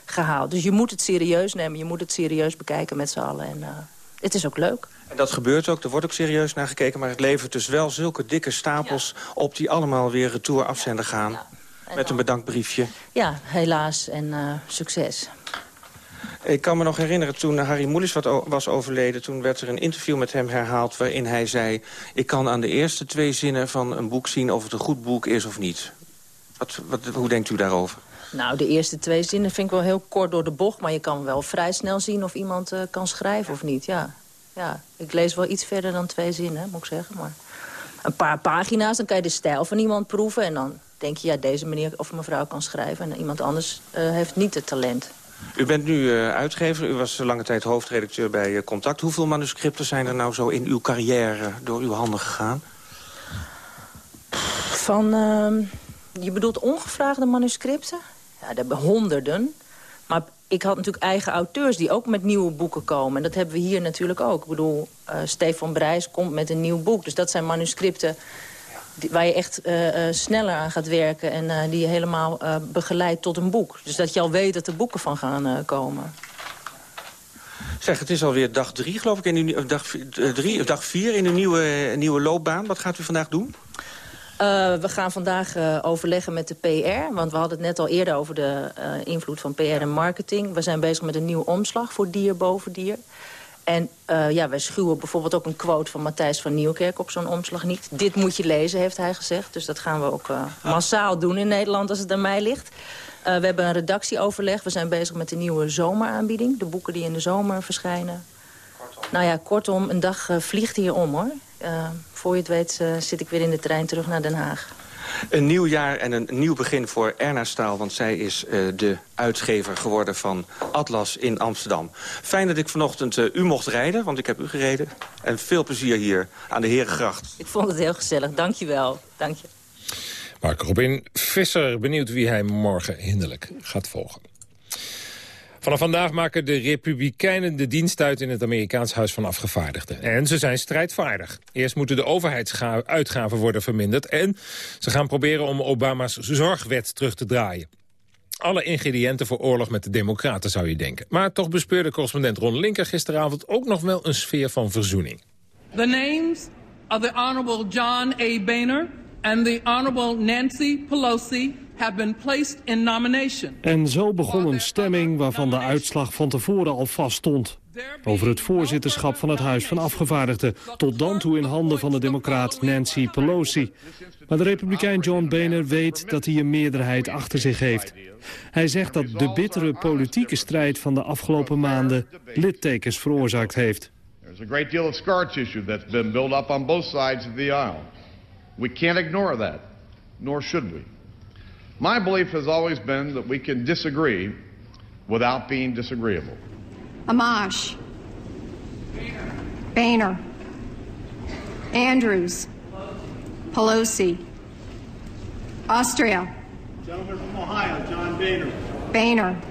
S17: gehaald. Dus je moet het serieus nemen. Je moet het serieus bekijken met z'n allen. En het is ook leuk.
S16: En dat gebeurt ook, er wordt ook serieus naar gekeken... maar het levert dus wel zulke dikke stapels op... die allemaal weer retour afzender gaan. Ja. Met een bedankbriefje.
S17: Ja, helaas en uh, succes.
S16: Ik kan me nog herinneren, toen Harry Moelis was overleden... toen werd er een interview met hem herhaald waarin hij zei... ik kan aan de eerste twee zinnen van een boek zien of het een goed boek is of niet. Wat, wat, hoe denkt u daarover?
S17: Nou, de eerste twee zinnen vind ik wel heel kort door de bocht... maar je kan wel vrij snel zien of iemand uh, kan schrijven of niet, ja. ja. Ik lees wel iets verder dan twee zinnen, moet ik zeggen. Maar een paar pagina's, dan kan je de stijl van iemand proeven... en dan denk je, ja, deze meneer of mevrouw kan schrijven... en iemand anders uh, heeft niet het talent.
S16: U bent nu uh, uitgever, u was lange tijd hoofdredacteur bij uh, Contact. Hoeveel manuscripten zijn er nou zo in uw carrière door uw handen gegaan?
S17: Van, uh, je bedoelt ongevraagde manuscripten? Ja, dat hebben honderden. Maar ik had natuurlijk eigen auteurs die ook met nieuwe boeken komen. En dat hebben we hier natuurlijk ook. Ik bedoel, Stefan Brijs komt met een nieuw boek. Dus dat zijn manuscripten waar je echt uh, uh, sneller aan gaat werken... en uh, die je helemaal begeleidt tot een boek. Dus dat je al weet dat er boeken van gaan komen.
S16: Zeg, het is alweer dag drie, geloof ik, in uw, dag, drie, of dag vier in uw nieuwe, nieuwe loopbaan. Wat gaat u vandaag doen?
S17: we gaan vandaag overleggen met de PR. Want we hadden het net al eerder over de invloed van PR en marketing. We zijn bezig met een nieuwe omslag voor dier boven dier. En uh, ja, wij schuwen bijvoorbeeld ook een quote van Matthijs van Nieuwkerk op zo'n omslag niet. Dit moet je lezen, heeft hij gezegd. Dus dat gaan we ook uh, massaal doen in Nederland als het aan mij ligt. Uh, we hebben een redactieoverleg. We zijn bezig met de nieuwe zomeraanbieding. De boeken die in de zomer verschijnen. Kortom. Nou ja, kortom, een dag vliegt hier om hoor. voor je het weet zit ik weer in de trein terug naar Den Haag.
S16: Een nieuw jaar en een nieuw begin voor Erna Staal... want zij is uh, de uitgever geworden van Atlas in Amsterdam. Fijn dat ik vanochtend uh, u mocht rijden, want ik heb u gereden. En veel plezier hier aan de Herengracht.
S17: Ik vond het heel gezellig, dank je wel. Dank je.
S8: Mark Robin Visser, benieuwd wie hij morgen hinderlijk gaat volgen. Vanaf vandaag maken de Republikeinen de dienst uit in het Amerikaans Huis van Afgevaardigden. En ze zijn strijdvaardig. Eerst moeten de overheidsuitgaven worden verminderd... en ze gaan proberen om Obama's zorgwet terug te draaien. Alle ingrediënten voor oorlog met de democraten, zou je denken. Maar toch bespeurde correspondent Ron Linker gisteravond ook nog wel een sfeer van verzoening.
S18: The names the Honorable John A. Boehner and the Honorable Nancy Pelosi have been placed in nomination.
S19: En zo begon een stemming waarvan de uitslag van tevoren al vaststond. Over het voorzitterschap van het Huis van Afgevaardigden. Tot dan toe in handen van de democraat Nancy Pelosi. Maar de republikein John Boehner weet dat hij een meerderheid achter zich heeft. Hij zegt dat de bittere politieke strijd van de afgelopen maanden littekens veroorzaakt heeft.
S20: There's a great deal of scar tissue that's been built up on both sides of the aisle. We can't ignore that, nor should we. My belief has always been that we can disagree without being disagreeable.
S21: Amash. Boehner. Andrews. Pelosi. Austria.
S22: Gentleman from Ohio, John Boehner.
S21: Boehner.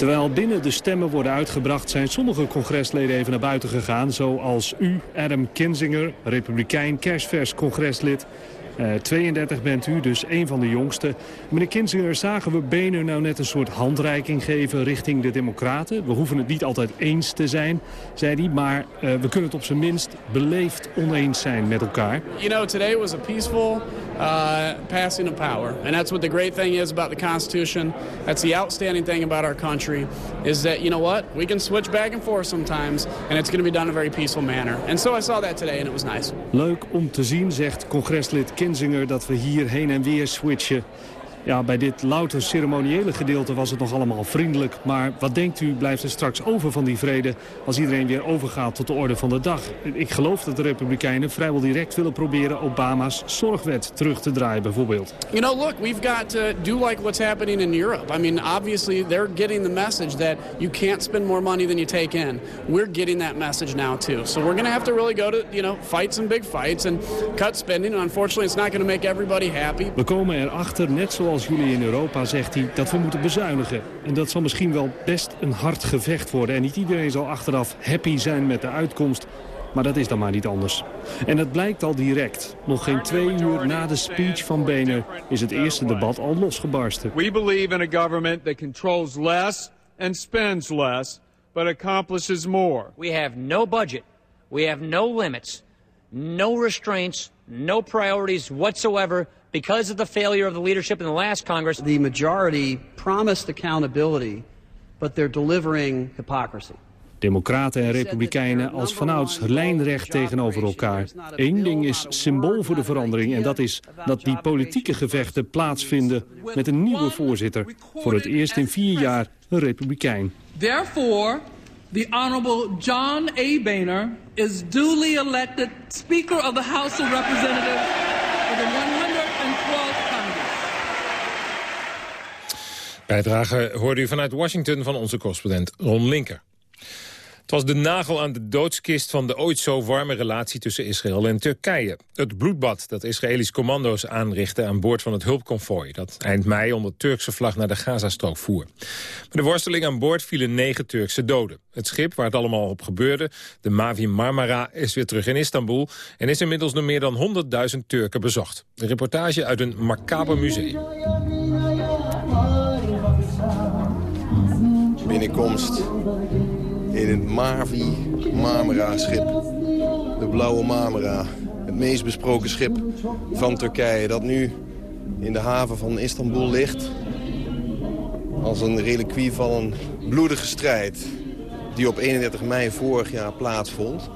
S19: Terwijl binnen de stemmen worden uitgebracht... zijn sommige congresleden even naar buiten gegaan... zoals u, Adam Kinzinger, republikein, kerstvers congreslid... Uh, 32 bent u, dus een van de jongste. Meneer Kinzinger, zagen we Boehner nou net een soort handreiking geven richting de democraten? We hoeven het niet altijd eens te zijn, zei hij, maar uh, we kunnen het op zijn minst beleefd oneens zijn met elkaar.
S23: You know, today was a peaceful uh, passing of power. And that's what the great thing is about the Constitution. That's the outstanding thing about our country, is that, you know what, we can switch back and forth sometimes, and it's going to be done in a very peaceful manner. And so I saw that today, and it was nice.
S19: Leuk om te zien, zegt congreslid Kinzinger, dat we hier heen en weer switchen. Ja, bij dit louter ceremoniële gedeelte was het nog allemaal vriendelijk. Maar wat denkt u blijft er straks over van die vrede... als iedereen weer overgaat tot de orde van de dag? Ik geloof dat de Republikeinen vrijwel direct willen proberen... Obama's zorgwet terug te draaien bijvoorbeeld.
S23: You know, look, we've got to do like what's happening in Europe. I mean, obviously they're getting the message that you can't spend more money than you take in. We're getting that message now too. So we're going to have to really go to, you know, fight some big fights... and cut spending. And unfortunately, it's not going to make everybody happy.
S19: We komen erachter, net zoals zoals jullie in Europa, zegt hij, dat we moeten bezuinigen. En dat zal misschien wel best een hard gevecht worden. En niet iedereen zal achteraf happy zijn met de uitkomst. Maar dat is dan maar niet anders. En het blijkt al direct. Nog geen twee uur na de speech van Boehner is het eerste debat al losgebarsten.
S24: We believe in a government that controls less and spends less, but accomplishes more.
S25: We have no budget. We have no limits. No restraints. No priorities whatsoever because of the failure of the leadership in the last Congress.
S26: The majority promised accountability, but they're delivering hypocrisy.
S19: Democraten en republikeinen als vanouds lijnrecht tegenover elkaar. Eén ding is symbool voor de verandering en dat is dat die politieke gevechten plaatsvinden met een nieuwe voorzitter. Voor het eerst in vier jaar een republikein.
S18: Therefore, the Honorable John A. Boehner is duly elected Speaker of the House of Representatives for the 112th Congress.
S8: Bijdrage hoorde u vanuit Washington van onze correspondent Ron Linker. Het was de nagel aan de doodskist van de ooit zo warme relatie tussen Israël en Turkije. Het bloedbad dat Israëlische commando's aanrichtten aan boord van het hulpconvooi... dat eind mei onder Turkse vlag naar de Gazastrook voer. Met de worsteling aan boord vielen negen Turkse doden. Het schip waar het allemaal op gebeurde, de Mavi Marmara, is weer terug in Istanbul... en is inmiddels door meer dan 100.000 Turken bezocht. De reportage uit een macaber museum.
S27: Binnenkomst in het Mavi Marmara-schip. De Blauwe Marmara. Het meest besproken schip van Turkije dat nu in de haven van Istanbul ligt. Als een reliquie van een bloedige strijd die op 31 mei vorig jaar plaatsvond.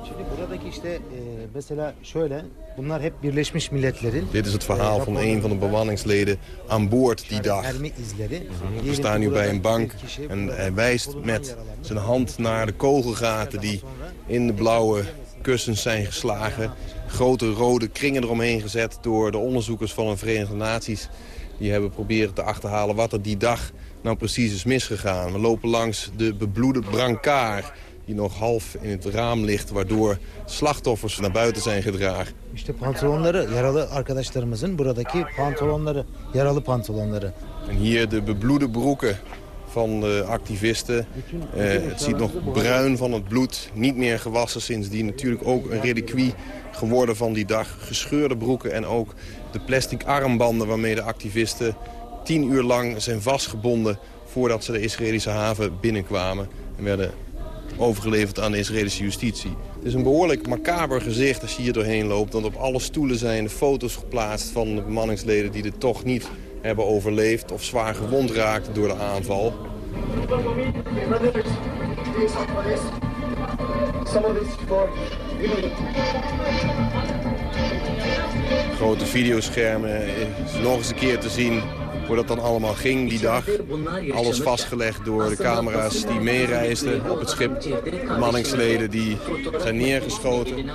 S28: Mesela şöyle, bunlar hep Birleşmiş Milletler'in...
S27: Dit is het verhaal van een van de bemanningsleden aan boord die dag. We staan nu bij een bank en hij wijst met zijn hand naar de kogelgaten... die in de blauwe kussens zijn geslagen. Grote rode kringen eromheen gezet door de onderzoekers van de Verenigde Naties. Die hebben proberen te achterhalen wat er die dag nou precies is misgegaan. We lopen langs de bebloede brancard die nog half in het raam ligt... waardoor slachtoffers naar buiten zijn gedragen.
S28: İşte pantolonları, yaralı arkadaşlarımızın buradaki pantolonları, yaralı pantolonları.
S27: En hier de bebloede broeken van de activisten. Uh, het ziet nog bruin van het bloed, niet meer gewassen sindsdien. Natuurlijk ook een reliquie geworden van die dag. Gescheurde broeken en ook de plastic armbanden waarmee de activisten tien uur lang zijn vastgebonden voordat ze de Israëlische haven binnenkwamen. En werden overgeleverd aan de Israëlische justitie. Het is een behoorlijk macaber gezicht als je hier doorheen loopt. Want op alle stoelen zijn foto's geplaatst van de bemanningsleden... die dit toch niet hebben overleefd of zwaar gewond raakten door de aanval. Grote videoschermen is nog eens een keer te zien hoe dat dan allemaal ging die dag. Alles vastgelegd door de camera's die meereisden op het schip. Manningsleden die zijn neergeschoten.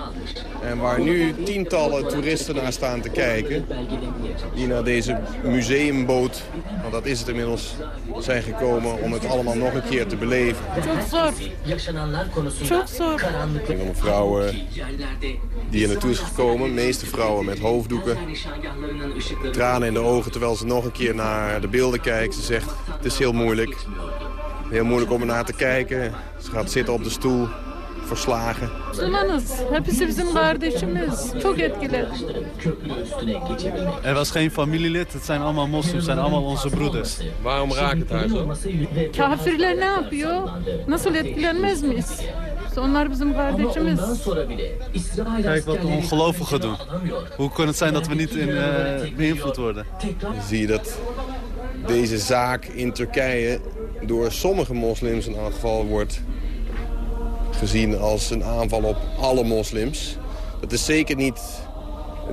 S27: En waar nu tientallen toeristen naar staan te kijken. Die naar deze museumboot, want dat is het inmiddels, zijn gekomen om het allemaal nog een keer te beleven. Een vrouw die hier naartoe is gekomen, de meeste vrouwen met hoofddoeken. Tranen in de ogen terwijl ze nog een keer naar de beelden kijkt. Ze zegt, het is heel moeilijk. Heel moeilijk om er naar te kijken. Ze gaat zitten op de stoel. verslagen.
S29: Müslümanız. Hepsi bizim kardeşimiz. Çok etkiledi.
S30: Er was geen familielid, het zijn allemaal moslims, het zijn allemaal onze broeders.
S31: Waarom raakt het haar zo?
S29: Kafirler ne yapıyor? Nasıl etkilenmez miyiz? Onlar bizim kardeşimiz.
S30: Kijk wat de ongelovigen doen. Hoe kan het zijn dat we niet in, uh, beïnvloed worden?
S27: Zie je dat deze zaak in Turkije door sommige moslims in elk geval wordt gezien als een aanval op alle moslims. Dat is zeker niet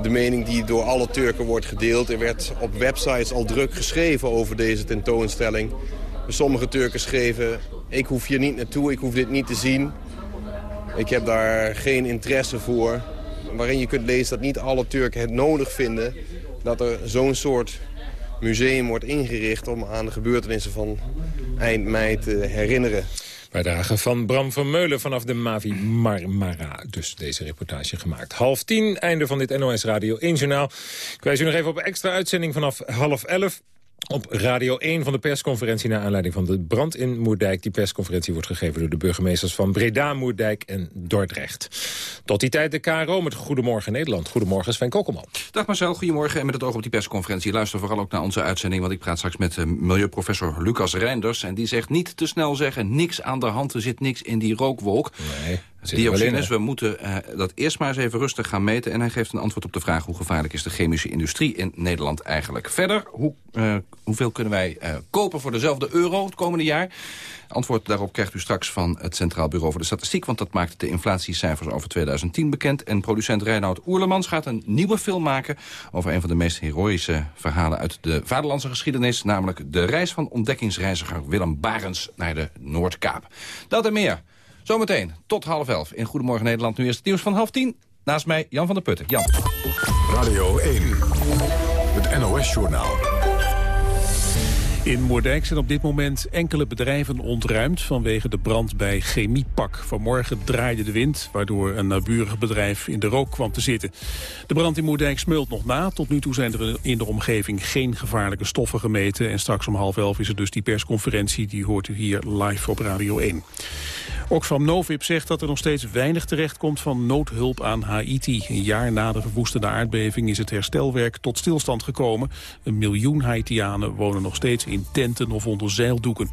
S27: de mening die door alle Turken wordt gedeeld. Er werd op websites al druk geschreven over deze tentoonstelling. Sommige Turken schreven, ik hoef hier niet naartoe, ik hoef dit niet te zien. Ik heb daar geen interesse voor. Waarin je kunt lezen dat niet alle Turken het nodig vinden... dat er zo'n soort museum wordt ingericht om aan de gebeurtenissen van eind mei te herinneren.
S8: Bijdrage van Bram van Meulen vanaf de Mavi Marmara. Dus deze reportage gemaakt. Half tien, einde van dit NOS Radio 1 Journaal. Ik wijs u nog even op extra uitzending vanaf half elf. Op Radio 1 van de persconferentie naar aanleiding van de brand in Moerdijk. Die persconferentie wordt gegeven door de burgemeesters van Breda, Moerdijk en Dordrecht. Tot die tijd de KRO met Goedemorgen Nederland. Goedemorgen Sven Kokkelman.
S32: Dag Marcel, goedemorgen. En met het oog op die persconferentie luister vooral ook naar onze uitzending. Want ik praat straks met uh, milieuprofessor Lucas Reinders. En die zegt niet te snel zeggen, niks aan de hand, er zit niks in die rookwolk.
S8: Nee.
S32: Dioxines, we moeten uh, dat eerst maar eens even rustig gaan meten. En hij geeft een antwoord op de vraag hoe gevaarlijk is de chemische industrie in Nederland eigenlijk. Verder, hoe, uh, hoeveel kunnen wij uh, kopen voor dezelfde euro het komende jaar? Antwoord daarop krijgt u straks van het Centraal Bureau voor de Statistiek... want dat maakt de inflatiecijfers over 2010 bekend. En producent Reinoud Oerlemans gaat een nieuwe film maken... over een van de meest heroïsche verhalen uit de vaderlandse geschiedenis... namelijk de reis van ontdekkingsreiziger Willem Barens naar de Noordkaap. Dat en meer... Zometeen, tot half elf in Goedemorgen Nederland. Nu eerst het nieuws van half tien. Naast mij Jan van der Putten. Jan.
S1: Radio 1, het NOS-journaal.
S2: In Moerdijk zijn op dit moment enkele bedrijven ontruimd vanwege de brand bij Chemiepak. Vanmorgen draaide de wind, waardoor een naburig bedrijf in de rook kwam te zitten. De brand in Moerdijk smeult nog na. Tot nu toe zijn er in de omgeving geen gevaarlijke stoffen gemeten. En straks om half elf is er dus die persconferentie. Die hoort u hier live op Radio 1. Oxfam Novib zegt dat er nog steeds weinig terecht komt van noodhulp aan Haiti. Een jaar na de verwoestende aardbeving is het herstelwerk tot stilstand gekomen. Een miljoen Haitianen wonen nog steeds in tenten of onder zeildoeken.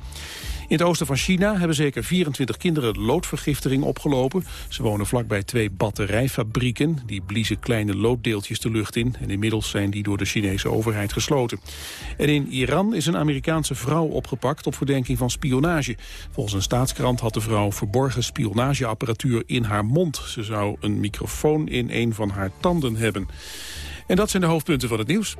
S2: In het oosten van China hebben zeker 24 kinderen loodvergiftiging opgelopen. Ze wonen vlakbij twee batterijfabrieken. Die bliezen kleine looddeeltjes de lucht in. En inmiddels zijn die door de Chinese overheid gesloten. En in Iran is een Amerikaanse vrouw opgepakt op verdenking van spionage. Volgens een staatskrant had de vrouw verborgen spionageapparatuur in haar mond. Ze zou een microfoon in een van haar tanden hebben. En dat zijn de hoofdpunten van het nieuws.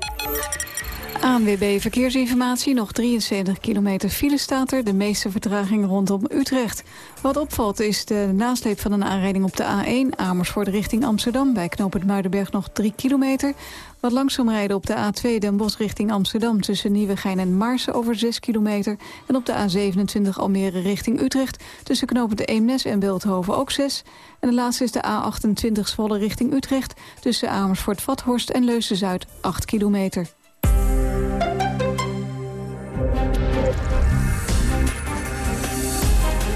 S3: ANWB Verkeersinformatie. Nog 73 kilometer file staat er. De meeste vertraging rondom Utrecht. Wat opvalt is de nasleep van een aanrijding op de A1... Amersfoort richting Amsterdam. Bij knooppunt Muidenberg nog 3 kilometer. Wat langzaam rijden op de A2 Den Bosch richting Amsterdam... tussen Nieuwegein en Maarsen over 6 kilometer. En op de A27 Almere richting Utrecht... tussen knooppunt Eemnes en Beeldhoven ook 6. En de laatste is de A28 Zwolle richting Utrecht... tussen Amersfoort-Vathorst en Leusden-Zuid 8 kilometer.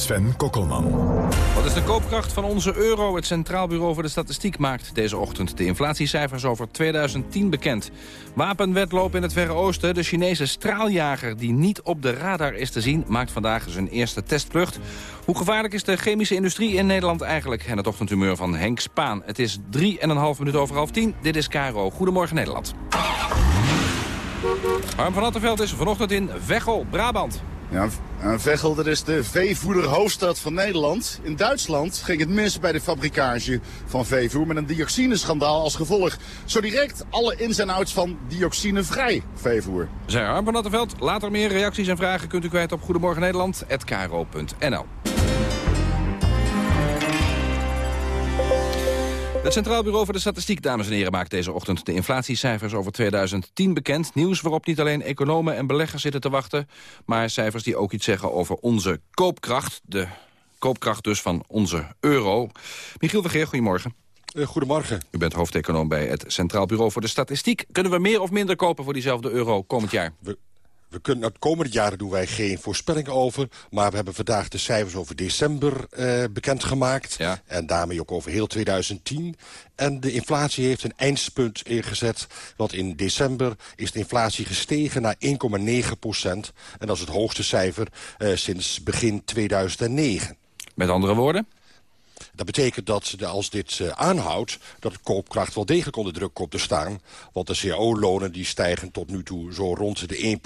S1: Sven Kokkelman.
S32: Wat is de koopkracht van onze euro? Het Centraal Bureau voor de Statistiek maakt deze ochtend de inflatiecijfers over 2010 bekend. Wapenwetloop in het Verre Oosten. De Chinese straaljager die niet op de radar is te zien... maakt vandaag zijn eerste testvlucht. Hoe gevaarlijk is de chemische industrie in Nederland eigenlijk? En het ochtendhumeur van Henk Spaan. Het is 3,5 minuut over half 10. Dit is Caro. Goedemorgen Nederland. Harm van Attenveld is vanochtend in Veghel, Brabant.
S33: Ja, Veghel, dat is de veevoederhoofdstad van Nederland. In Duitsland ging het mis bij de fabrikage van veevoer met een dioxineschandaal als gevolg. Zo direct alle ins en outs van dioxinevrij veevoer.
S32: Zij Harm van Attenveld. Later meer reacties en vragen kunt u kwijt op Goedemorgen Nederland@kro.nl. Het Centraal Bureau voor de Statistiek, dames en heren, maakt deze ochtend de inflatiecijfers over 2010 bekend. Nieuws waarop niet alleen economen en beleggers zitten te wachten, maar cijfers die ook iets zeggen over onze koopkracht. De koopkracht dus van onze euro. Michiel Vergeer, goedemorgen.
S34: Uh, goedemorgen.
S32: U bent hoofdeconoom bij het Centraal Bureau voor de Statistiek. Kunnen we meer of minder kopen voor diezelfde euro komend jaar?
S34: We we kunnen, het komende jaren doen wij geen voorspellingen over. Maar we hebben vandaag de cijfers over december uh, bekendgemaakt.
S32: Ja.
S34: En daarmee ook over heel 2010. En de inflatie heeft een eindpunt ingezet. Want in december is de inflatie gestegen naar 1,9 procent. En dat is het hoogste cijfer uh, sinds begin 2009.
S32: Met andere woorden?
S34: Dat betekent dat als dit uh, aanhoudt, dat de koopkracht wel degelijk onder druk komt te staan. Want de cao-lonen die stijgen tot nu toe zo rond de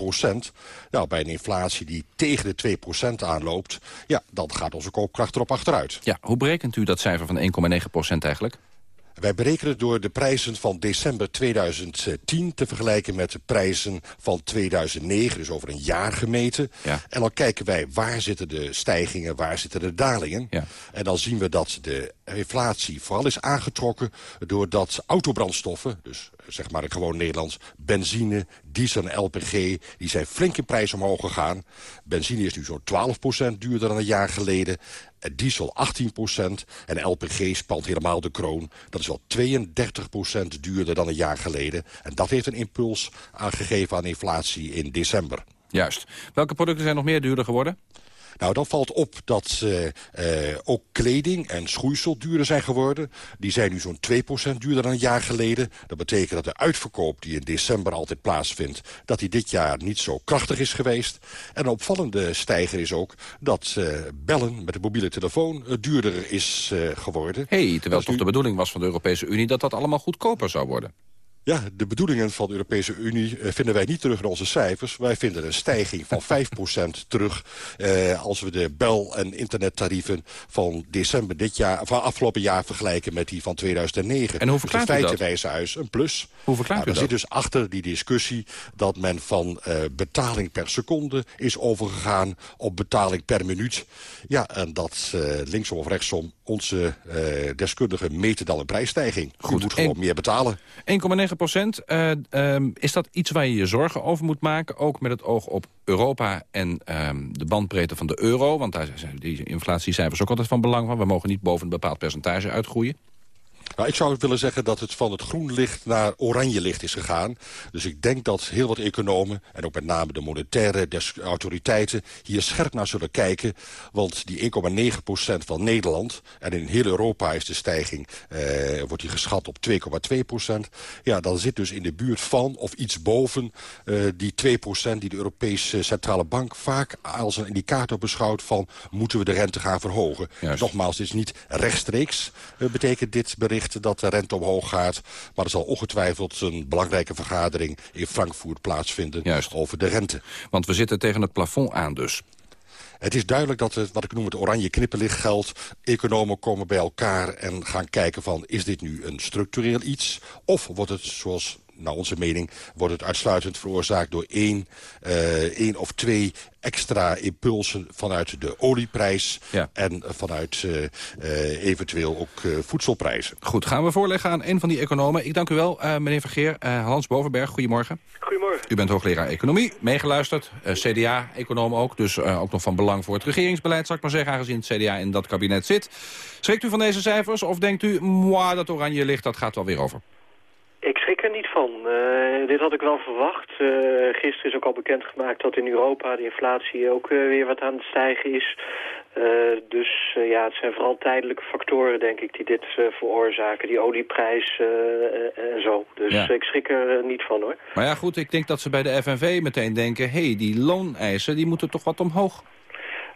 S34: 1%. Nou, bij een inflatie die tegen de 2% aanloopt, ja, dan gaat onze koopkracht erop achteruit.
S32: Ja, hoe berekent u dat cijfer van 1,9% eigenlijk?
S34: Wij berekenen door de prijzen van december 2010 te vergelijken met de prijzen van 2009, dus over een jaar gemeten.
S32: Ja.
S34: En dan kijken wij waar zitten de stijgingen, waar zitten de dalingen.
S32: Ja.
S34: En dan zien we dat de inflatie vooral is aangetrokken doordat autobrandstoffen, dus zeg maar gewoon Nederlands, benzine, diesel en LPG, die zijn flink in prijs omhoog gegaan. Benzine is nu zo'n 12% duurder dan een jaar geleden diesel 18% en LPG spant helemaal de kroon. Dat is wel 32% duurder dan een jaar geleden. En dat heeft een impuls aangegeven aan inflatie in december.
S32: Juist. Welke producten zijn nog meer duurder geworden?
S34: Nou, dan valt op dat uh, uh, ook kleding en schoeisel duurder zijn geworden. Die zijn nu zo'n 2% duurder dan een jaar geleden. Dat betekent dat de uitverkoop die in december altijd plaatsvindt... dat die dit jaar niet zo krachtig is geweest. En een opvallende stijger is ook dat uh, bellen met de mobiele telefoon duurder is geworden.
S32: hey, terwijl het toch de bedoeling was van de Europese Unie... dat dat allemaal goedkoper zou worden.
S34: Ja, de bedoelingen van de Europese Unie uh, vinden wij niet terug in onze cijfers. Wij vinden een stijging van *laughs* 5% terug uh, als we de bel- en internettarieven van december dit jaar, van afgelopen jaar vergelijken met die van 2009.
S32: En hoe
S34: dus
S32: verklaart
S34: in
S32: u
S34: feite uit een plus.
S32: Hoe verklaart
S34: nou,
S32: u
S34: er
S32: dat?
S34: zit dus achter die discussie dat men van uh, betaling per seconde is overgegaan op betaling per minuut. Ja, en dat linksom of rechtsom onze deskundigen meten dan een prijsstijging.
S32: Goed,
S34: U moet gewoon
S32: en-
S34: meer betalen.
S32: 1,9 procent. eh, ehm, is dat iets waar je je zorgen over moet maken? Ook met het oog op Europa en ehm, de bandbreedte van de euro. Want daar zijn die inflatiecijfers ook altijd van belang van. We mogen niet boven een bepaald percentage uitgroeien.
S34: Nou, ik zou willen zeggen dat het van het groen licht naar oranje licht is gegaan. Dus ik denk dat heel wat economen, en ook met name de monetaire autoriteiten... hier scherp naar zullen kijken. Want die 1,9% van Nederland... en in heel Europa is de stijging, eh, wordt die geschat op 2,2% Ja, dan zit dus in de buurt van of iets boven eh, die 2% die de Europese Centrale Bank vaak als een indicator beschouwt van... moeten we de rente gaan verhogen. Nogmaals, het is niet rechtstreeks, eh, betekent dit dat de rente omhoog gaat. Maar er zal ongetwijfeld een belangrijke vergadering in Frankfurt plaatsvinden over de rente.
S32: Want we zitten tegen het plafond aan dus.
S34: Het is duidelijk dat het, wat ik noem het oranje knipperlicht geldt. Economen komen bij elkaar en gaan kijken van... is dit nu een structureel iets? Of wordt het, zoals naar onze mening... wordt het uitsluitend veroorzaakt door één, uh, één of twee extra impulsen... vanuit de olieprijs en vanuit uh, uh, eventueel ook voedselprijzen.
S32: Goed, gaan we voorleggen aan een van die economen. Ik dank u wel, meneer Vergeer. Hans Bovenberg, goedemorgen.
S35: Goedemorgen.
S32: U bent hoogleraar economie, meegeluisterd. CDA-econoom ook, dus ook nog van belang voor het regeringsbeleid... zal ik maar zeggen, aangezien het CDA in dat kabinet zit. Schrikt u van deze cijfers of denkt u... moi, dat oranje licht, dat gaat wel weer over?
S35: Ik schrik er niet van. Uh, dit had ik wel verwacht. Uh, gisteren is ook al bekendgemaakt dat in Europa de inflatie ook uh, weer wat aan het stijgen is. dus ja, het zijn vooral tijdelijke factoren, denk ik, die dit veroorzaken. Die olieprijs en zo. Dus
S32: Ja.
S35: ik schrik er niet van, hoor.
S32: Maar ja, goed, ik denk dat ze bij de FNV meteen denken... hé, hey, die looneisen, die moeten toch wat omhoog.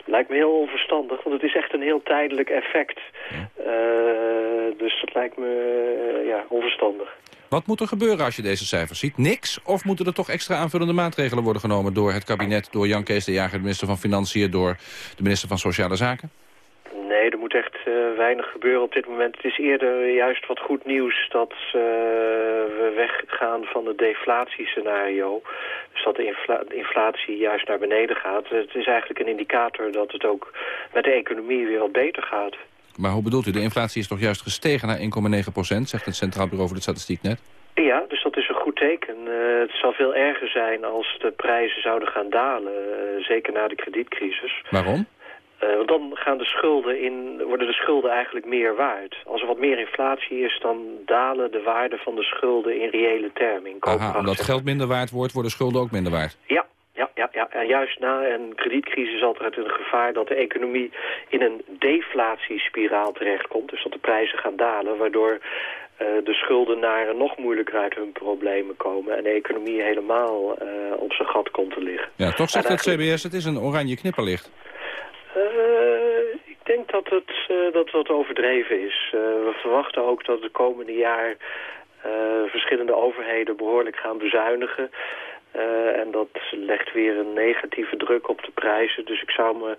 S35: Lijkt me heel onverstandig, want het is echt een heel tijdelijk effect. Dus dat lijkt me ja, onverstandig.
S32: Wat moet er gebeuren als je deze cijfers ziet? Niks? Of moeten er toch extra aanvullende maatregelen worden genomen... door het kabinet, door Jan Kees de Jager, de minister van Financiën... door de minister van Sociale Zaken?
S35: Nee, er moet echt uh, weinig gebeuren op dit moment. Het is eerder juist wat goed nieuws dat uh, we weggaan van het deflatiescenario. Dus dat de, inflatie juist naar beneden gaat. Het is eigenlijk een indicator dat het ook met de economie weer wat beter gaat.
S32: Maar hoe bedoelt u? De inflatie is toch juist gestegen naar 1,9 procent... zegt het Centraal Bureau voor de Statistiek net?
S35: Ja, dus dat is een goed teken. Uh, het zal veel erger zijn als de prijzen zouden gaan dalen. Uh, zeker na de kredietcrisis.
S32: Waarom?
S35: Uh, want dan gaan de schulden in, worden de schulden eigenlijk meer waard. Als er wat meer inflatie is, dan dalen de waarden van de schulden in reële termen. In
S32: Aha, omdat geld minder waard wordt, worden schulden ook minder waard?
S35: Ja, ja, ja. En juist na een kredietcrisis is altijd een gevaar dat de economie in een deflatiespiraal terechtkomt. Dus dat de prijzen gaan dalen, waardoor uh, de schuldenaren nog moeilijker uit hun problemen komen... en de economie helemaal uh, op zijn gat komt te liggen.
S32: Ja, toch zegt het CBS, het is een oranje knipperlicht.
S35: Uh, ik denk dat het dat wat overdreven is. We verwachten ook dat het komende jaar verschillende overheden behoorlijk gaan bezuinigen. En dat legt weer een negatieve druk op de prijzen. Dus ik zou me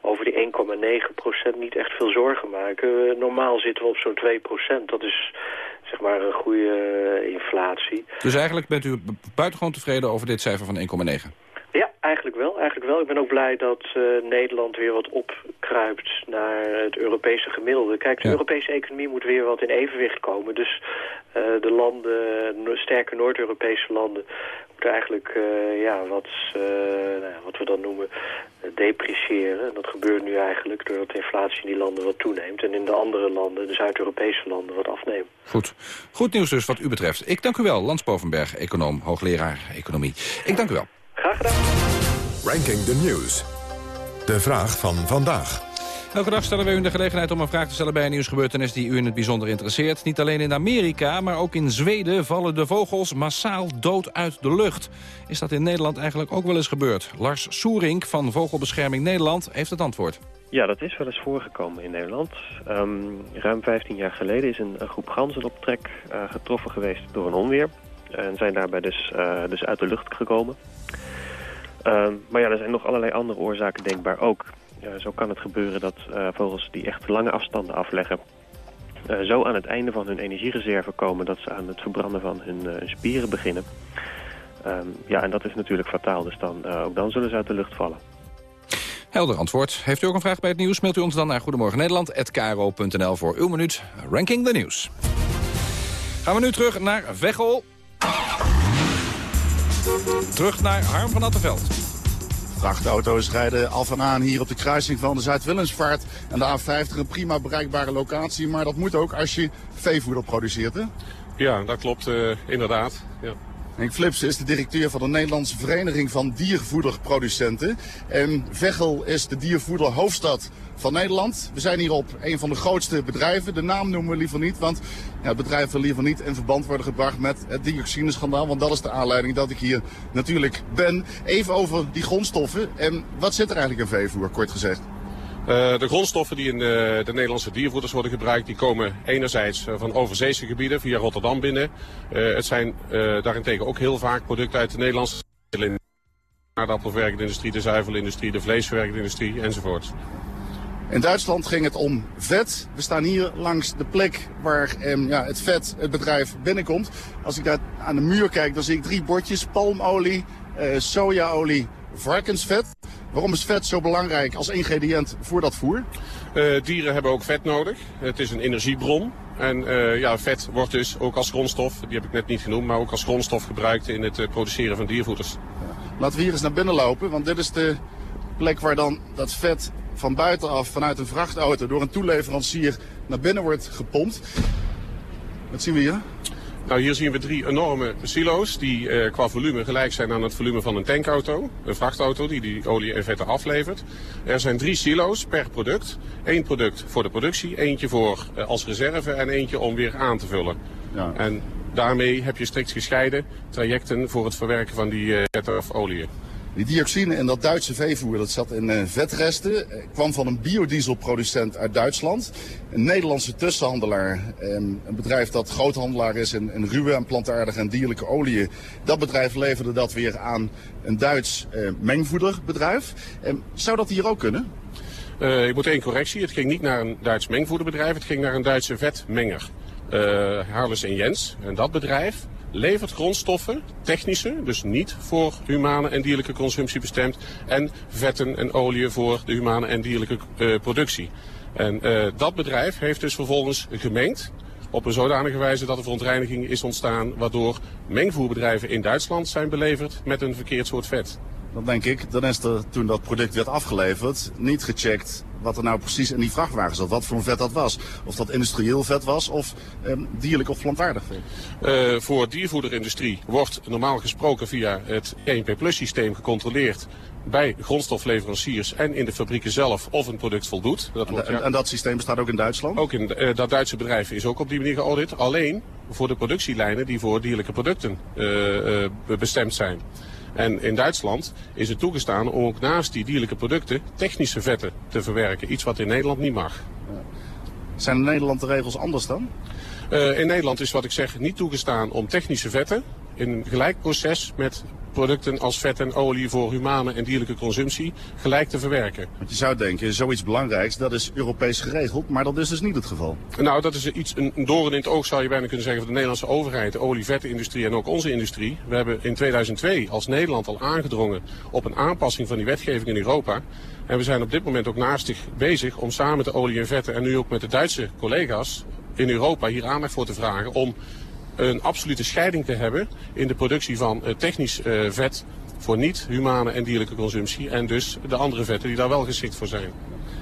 S35: over die 1,9% niet echt veel zorgen maken. normaal zitten we op zo'n 2%. Dat is zeg maar een goede inflatie.
S32: Dus eigenlijk bent u buitengewoon tevreden over dit cijfer van 1,9?
S35: Ja, eigenlijk wel, eigenlijk wel. Ik ben ook blij dat uh, Nederland weer wat opkruipt naar het Europese gemiddelde. Kijk, de ja. Europese economie moet weer wat in evenwicht komen. Dus uh, de landen, sterke Noord-Europese landen, eigenlijk uh, ja, wat, nou, wat we dan noemen depreciëren. En dat gebeurt nu eigenlijk doordat de inflatie in die landen wat toeneemt. En in de andere landen, de Zuid-Europese landen, wat afneemt.
S32: Goed. Goed nieuws dus wat u betreft. Ik dank u wel, Lans Bovenberg, econoom, hoogleraar economie. Ik dank u wel.
S35: Graag gedaan.
S1: Ranking the News. De vraag van vandaag.
S32: Elke dag stellen we u de gelegenheid om een vraag te stellen bij een nieuwsgebeurtenis die u in het bijzonder interesseert. Niet alleen in Amerika, maar ook in Zweden vallen de vogels massaal dood uit de lucht. Is dat in Nederland eigenlijk ook wel eens gebeurd? Lars Soerink van Vogelbescherming Nederland heeft het antwoord.
S36: Ja, dat is wel eens voorgekomen in Nederland. Um, ruim 15 jaar geleden is een, groep ganzen op trek uh, getroffen geweest door een onweer. En zijn daarbij dus, uh, dus uit de lucht gekomen. Uh, maar ja, er zijn nog allerlei andere oorzaken denkbaar ook. Zo kan het gebeuren dat uh, vogels die echt lange afstanden afleggen... zo aan het einde van hun energiereserve komen... dat ze aan het verbranden van hun spieren beginnen. Um, ja, en dat is natuurlijk fataal. Dus dan, ook dan zullen ze uit de lucht vallen.
S32: Helder antwoord. Heeft u ook een vraag bij het nieuws? Mailt u ons dan naar Goedemorgen Nederland@kro.nl voor uw minuut Ranking the Nieuws. Gaan we nu terug naar Veghel. Terug naar Harm van Attenveld.
S33: Vrachtauto's rijden af en aan hier op de kruising van de Zuid-Willensvaart. En de A50 een prima bereikbare locatie. Maar dat moet ook als je veevoeder produceert, hè?
S37: Ja, dat klopt uh, inderdaad. Ja.
S33: Henk Flips is de directeur van de Nederlandse Vereniging van Diervoederproducenten. En Veghel is de diervoederhoofdstad van Nederland. We zijn hier op een van de grootste bedrijven. De naam noemen we liever niet, want ja, het bedrijf wil liever niet in verband worden gebracht met het dioxineschandaal. Want dat is de aanleiding dat ik hier natuurlijk ben. Even over die grondstoffen. En wat zit er eigenlijk in veevoer, kort gezegd?
S37: Uh, de grondstoffen die in de, de, Nederlandse diervoeders worden gebruikt... die komen enerzijds van overzeese gebieden via Rotterdam binnen. Het zijn daarentegen ook heel vaak producten uit de Nederlandse de aardappelverwerkende industrie, de zuivelindustrie, de vleesverwerkende industrie enzovoort.
S33: In Duitsland ging het om vet. We staan hier langs de plek waar eh, ja, het vet, het bedrijf, binnenkomt. Als ik daar aan de muur kijk, dan zie ik drie bordjes. Palmolie, eh, sojaolie, varkensvet. Waarom is vet zo belangrijk als ingrediënt voor dat voer?
S37: Uh, dieren hebben ook vet nodig. Het is een energiebron. En uh, ja, vet wordt dus ook als grondstof, die heb ik net niet genoemd, maar ook als grondstof gebruikt in het uh, produceren van diervoeders.
S33: Ja. Laten we hier eens naar binnen lopen, want dit is de plek waar dan dat vet van buitenaf vanuit een vrachtauto door een toeleverancier naar binnen wordt gepompt. Wat zien we hier?
S37: Nou, hier zien we drie enorme silo's die uh, qua volume gelijk zijn aan het volume van een tankauto. Een vrachtauto die die olie en vetten aflevert. Er zijn drie silo's per product. Eén product voor de productie, eentje voor uh, als reserve en eentje om weer aan te vullen. Ja. En daarmee heb je strikt gescheiden trajecten voor het verwerken van die uh, vetten of oliën.
S33: Die dioxine in dat Duitse veevoer, dat zat in uh, vetresten, uh, kwam van een biodieselproducent uit Duitsland. Een Nederlandse tussenhandelaar, een bedrijf dat groothandelaar is in, ruwe en plantaardige en dierlijke oliën. Dat bedrijf leverde dat weer aan een Duits uh, mengvoederbedrijf. Zou dat hier ook kunnen?
S37: ik moet één correctie, het ging niet naar een Duits mengvoederbedrijf, het ging naar een Duitse vetmenger. Harles en Jens. En dat bedrijf levert grondstoffen, technische, dus niet voor humane en dierlijke consumptie bestemd. En vetten en oliën voor de humane en dierlijke uh, productie. En uh, dat bedrijf heeft dus vervolgens gemengd op een zodanige wijze dat er verontreiniging is ontstaan... waardoor mengvoerbedrijven in Duitsland zijn beleverd met een verkeerd soort vet.
S33: Dan denk ik, dan is er toen dat product werd afgeleverd niet gecheckt wat er nou precies in die vrachtwagen zat. Wat voor een vet dat was. Of dat industrieel vet was of eh, dierlijk of plantaardig vet.
S37: Uh, voor diervoederindustrie wordt normaal gesproken via het 1P Plus systeem gecontroleerd bij grondstofleveranciers en in de fabrieken zelf of een product voldoet.
S33: Dat wordt, en, ja, en, dat systeem bestaat ook in Duitsland?
S37: Ook in uh, dat Duitse bedrijf is ook op die manier geaudit. Alleen voor de productielijnen die voor dierlijke producten uh, bestemd zijn. En in Duitsland is het toegestaan om ook naast die dierlijke producten technische vetten te verwerken. Iets wat in Nederland niet mag.
S33: Zijn in Nederland de regels anders dan?
S37: Uh, in Nederland is wat ik zeg niet toegestaan om technische vetten in een gelijk proces met producten als vet en olie voor humane en dierlijke consumptie gelijk te verwerken.
S33: Want je zou denken, zoiets belangrijks, dat is Europees geregeld, maar dat is dus niet het geval.
S37: Nou, dat is iets, een doorn in het oog zou je bijna kunnen zeggen van de Nederlandse overheid, de olie-vettenindustrie en ook onze industrie. We hebben in 2002 als Nederland al aangedrongen op een aanpassing van die wetgeving in Europa. En we zijn op dit moment ook naastig bezig om samen met de olie en vetten en nu ook met de Duitse collega's in Europa hier aandacht voor te vragen om een absolute scheiding te hebben in de productie van uh, technisch uh, vet voor niet-humane en dierlijke consumptie. En dus de andere vetten die daar wel geschikt voor zijn.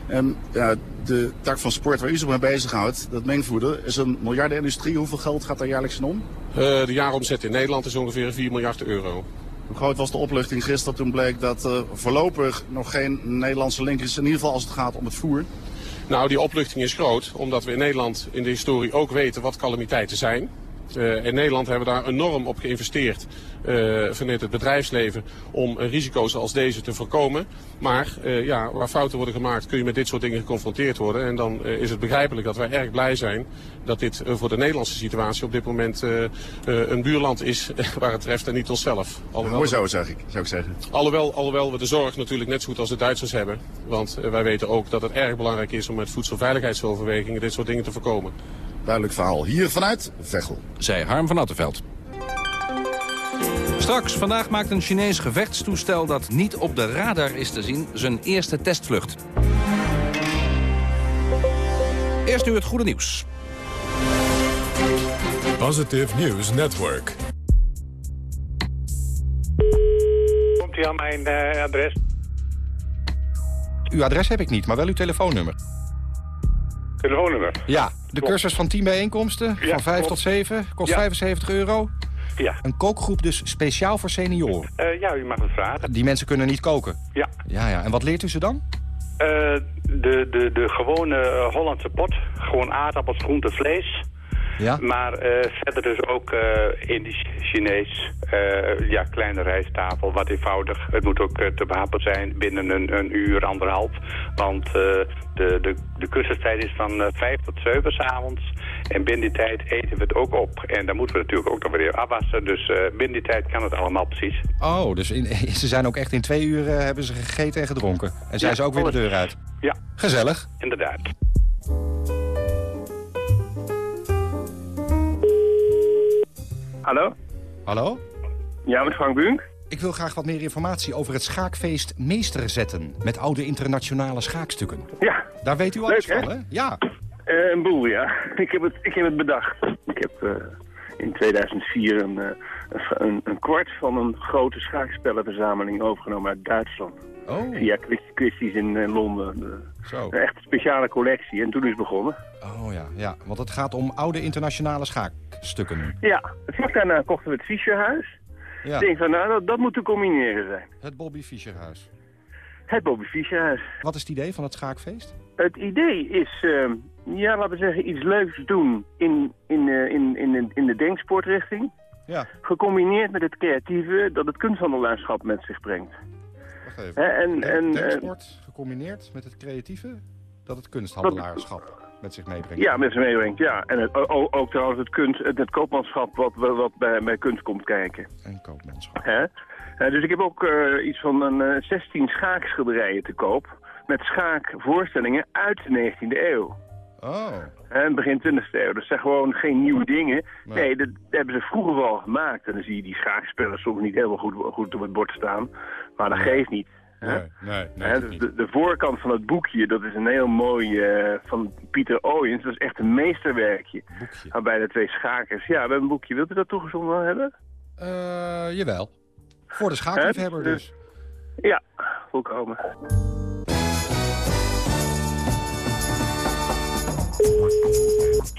S33: En ja, de tak van sport waar u zich mee bezighoudt, dat mengvoeder, is een miljardenindustrie. Hoeveel geld gaat daar jaarlijks in om?
S37: Uh, de jaaromzet in Nederland is ongeveer 4 miljard euro.
S33: Hoe groot was de opluchting gisteren toen bleek dat uh, voorlopig nog geen Nederlandse link is, in ieder geval als het gaat om het voer?
S37: Nou, die opluchting is groot, omdat we in Nederland in de historie ook weten wat calamiteiten zijn. Uh, in Nederland hebben we daar enorm op geïnvesteerd uh, vanuit het bedrijfsleven om uh, risico's als deze te voorkomen. Maar ja, waar fouten worden gemaakt kun je met dit soort dingen geconfronteerd worden. En dan is het begrijpelijk dat wij erg blij zijn dat dit voor de Nederlandse situatie op dit moment een buurland is *laughs* waar het treft en niet onszelf.
S33: Alhoewel, Mooi zo, zeg ik, zou ik zeggen.
S37: Alhoewel, alhoewel we de zorg natuurlijk net zo goed als de Duitsers hebben. Want wij weten ook dat het erg belangrijk is om met voedselveiligheidsoverwegingen dit soort dingen te voorkomen.
S33: Duidelijk verhaal hier vanuit Veghel.
S32: Zij Harm van Attenveld. Straks, vandaag maakt een Chinees gevechtstoestel dat niet op de radar is te zien... zijn eerste testvlucht. Eerst nu het goede nieuws.
S1: Positive News Network.
S38: Komt u aan mijn uh, adres?
S39: Uw adres heb ik niet, maar wel uw telefoonnummer.
S38: Telefoonnummer?
S39: Ja, de cursus van 10 bijeenkomsten,
S38: Ja,
S39: van 5
S38: klopt.
S39: tot 7, kost
S38: Ja.
S39: 75 euro.
S38: Ja.
S39: Een kookgroep dus speciaal voor senioren.
S38: Eh, ja, u mag het vragen.
S39: Die mensen kunnen niet koken.
S38: Ja.
S39: Ja, ja. En wat leert u ze dan?
S38: Eh, de, de, de gewone eh, Hollandse pot. Gewoon aardappels, groente, vlees.
S39: Ja.
S38: Maar eh, verder dus ook eh, Indisch, Chinees. eh, ja, kleine rijsttafel, wat eenvoudig. Het moet ook te behapbaar zijn binnen een, een uur, anderhalf. Want de, de, de cursustijd is van vijf tot zeven s'avonds. En binnen die tijd eten we het ook op. En dan moeten we natuurlijk ook nog weer afwassen. Dus binnen die tijd kan het allemaal precies.
S39: Oh, dus in, *laughs* ze zijn ook echt in twee uur hebben ze gegeten en gedronken. En zijn
S38: Ja,
S39: ze ook weer de deur uit.
S38: Ja.
S39: Gezellig.
S38: Inderdaad.
S40: Hallo?
S39: Hallo?
S40: Ja, met Frank Bunk.
S39: Ik wil graag wat meer informatie over het schaakfeest Meesterzetten... met oude internationale schaakstukken.
S40: Ja.
S39: Daar weet u alles van, hè? Ja.
S40: Eh, een boel, ja. *laughs* Ik heb het, ik heb het bedacht. Ik heb eh, in 2004 een, eh, een, een kwart van een grote schaakspellenverzameling overgenomen uit Duitsland.
S39: Oh.
S40: Via Christie's in Londen.
S39: Zo.
S40: Een echt speciale collectie. En toen is het begonnen.
S39: Oh ja, ja, want het gaat om oude internationale schaakstukken.
S40: Ja, vlak daarna kochten we het Fischerhuis.
S39: Ja.
S40: Ik denk van, nou, dat, dat moet te combineren zijn.
S39: Het Bobby Fischerhuis.
S40: Het Bobby Fischerhuis.
S39: Wat is het idee van het schaakfeest?
S40: Het idee is, eh, ja, laten we zeggen, iets leuks doen in, in, eh, in, in, de- in de denksportrichting.
S39: Ja.
S40: Gecombineerd met het creatieve dat het kunsthandelaarschap met zich brengt.
S39: Wacht even.
S40: Hè, en, en,
S39: gecombineerd met het creatieve, dat het kunsthandelaarschap met zich meebrengt.
S40: ja, met zich meebrengt, ja. En het, ook trouwens het, kunst, het, het koopmanschap wat, wat bij, bij kunst komt kijken.
S39: En koopmanschap.
S40: Dus ik heb ook eh, iets van een eh, 16 schaakschilderijen te koop. Met schaakvoorstellingen uit de 19e eeuw.
S39: Oh.
S40: Hè, begin 20e eeuw. Dat zijn gewoon geen nieuwe *laughs* dingen. Nee, dat hebben ze vroeger wel gemaakt. En dan zie je die schaakspellen soms niet helemaal goed, goed op het bord staan. Maar dat geeft niet. hè.
S39: Nee, nee, nee.
S40: Hè,
S39: dat
S40: dus de, de voorkant van het boekje, dat is een heel mooi eh, van Pieter Oyens. Dat is echt een meesterwerkje. Waarbij de twee schakers... Ja, we hebben een boekje. Wilt u dat toegezonden hebben?
S39: Eh, jawel. Voor de schaakliefhebber
S40: Hè?
S39: dus.
S40: Ja, volkomen.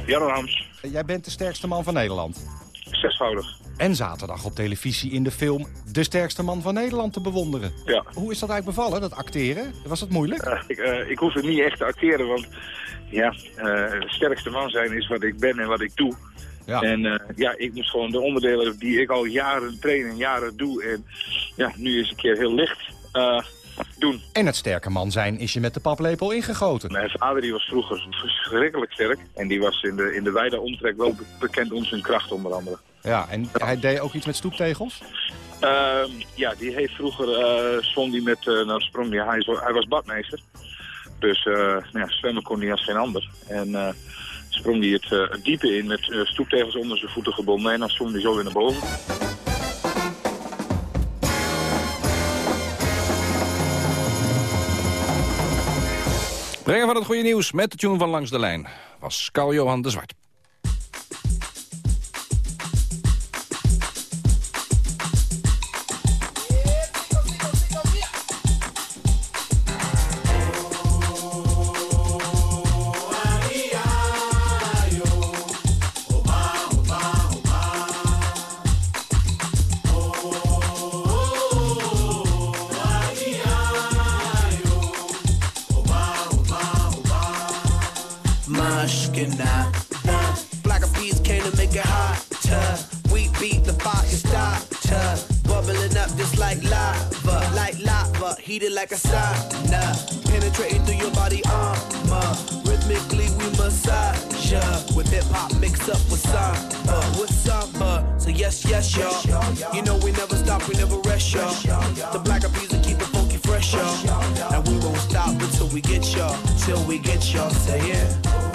S41: Jan Rams.
S39: Jij bent de sterkste man van Nederland.
S41: Zesvoudig.
S39: En zaterdag op televisie in de film De sterkste man van Nederland te bewonderen.
S41: Ja.
S39: Hoe is dat eigenlijk bevallen, dat acteren? Was dat moeilijk?
S41: Uh, ik, uh, ik hoef het niet echt te acteren, want ja, uh, sterkste man zijn is wat ik ben en wat ik doe.
S39: Ja.
S41: En ja, ik moest gewoon de onderdelen die ik al jaren train en jaren doe. En ja, nu is een keer heel licht doen.
S39: En het sterke man zijn is je met de paplepel ingegoten.
S41: Mijn vader die was vroeger verschrikkelijk sterk. En die was in de, in de wijde omtrek wel bekend om zijn kracht onder andere.
S39: Ja, en hij deed ook iets met stoeptegels?
S41: Uh, ja, die heeft vroeger, uh, met, uh, nou sprong die, hij, hij was badmeester. Dus uh, nou ja, zwemmen kon hij als geen ander. En sprong hij het, diepe in met stoeptegels onder zijn voeten gebonden. En dan zwom hij zo weer naar boven.
S32: Brengen van het goede nieuws met de tune van Langs de Lijn was Carl-Johan de Zwart.
S42: Heated like a sauna. Penetrating through your body armor. Rhythmically we massage ya. With hip hop mixed up with samba. With samba. So yes, yes, y'all. You know we never stop, we never rest, y'all. The black bees will keep it funky fresh, y'all. And we won't stop until we get y'all. Till we get y'all. Say yeah.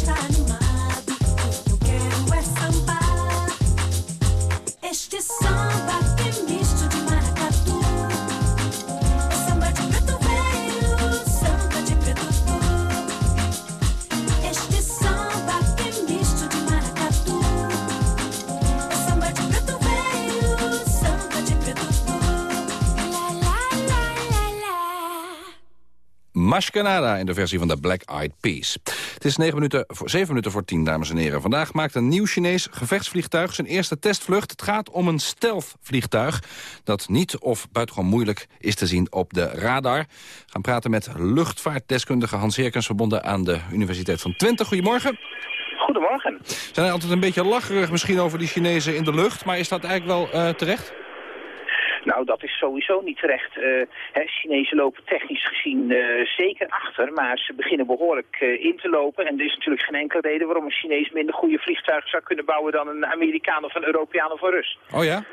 S32: In de versie van de Black Eyed Peas. Het is 9 minuten voor, 7 minuten voor 10, dames en heren. Vandaag maakt een nieuw Chinees gevechtsvliegtuig zijn eerste testvlucht. Het gaat om een stealth-vliegtuig dat niet of buitengewoon moeilijk is te zien op de radar. We gaan praten met luchtvaartdeskundige Hans Heerkens... verbonden aan de Universiteit van Twente. Goedemorgen.
S43: Goedemorgen.
S32: Zijn er altijd een beetje lacherig misschien over die Chinezen in de lucht... maar is dat eigenlijk wel uh, terecht?
S43: Nou, dat is sowieso niet terecht. Uh, hè, Chinezen lopen technisch gezien uh, zeker achter, maar ze beginnen behoorlijk uh, in te lopen. En er is natuurlijk geen enkele reden waarom een Chinees minder goede vliegtuigen zou kunnen bouwen dan een Amerikaan of een Europeaan of een Rus.
S32: Oh ja?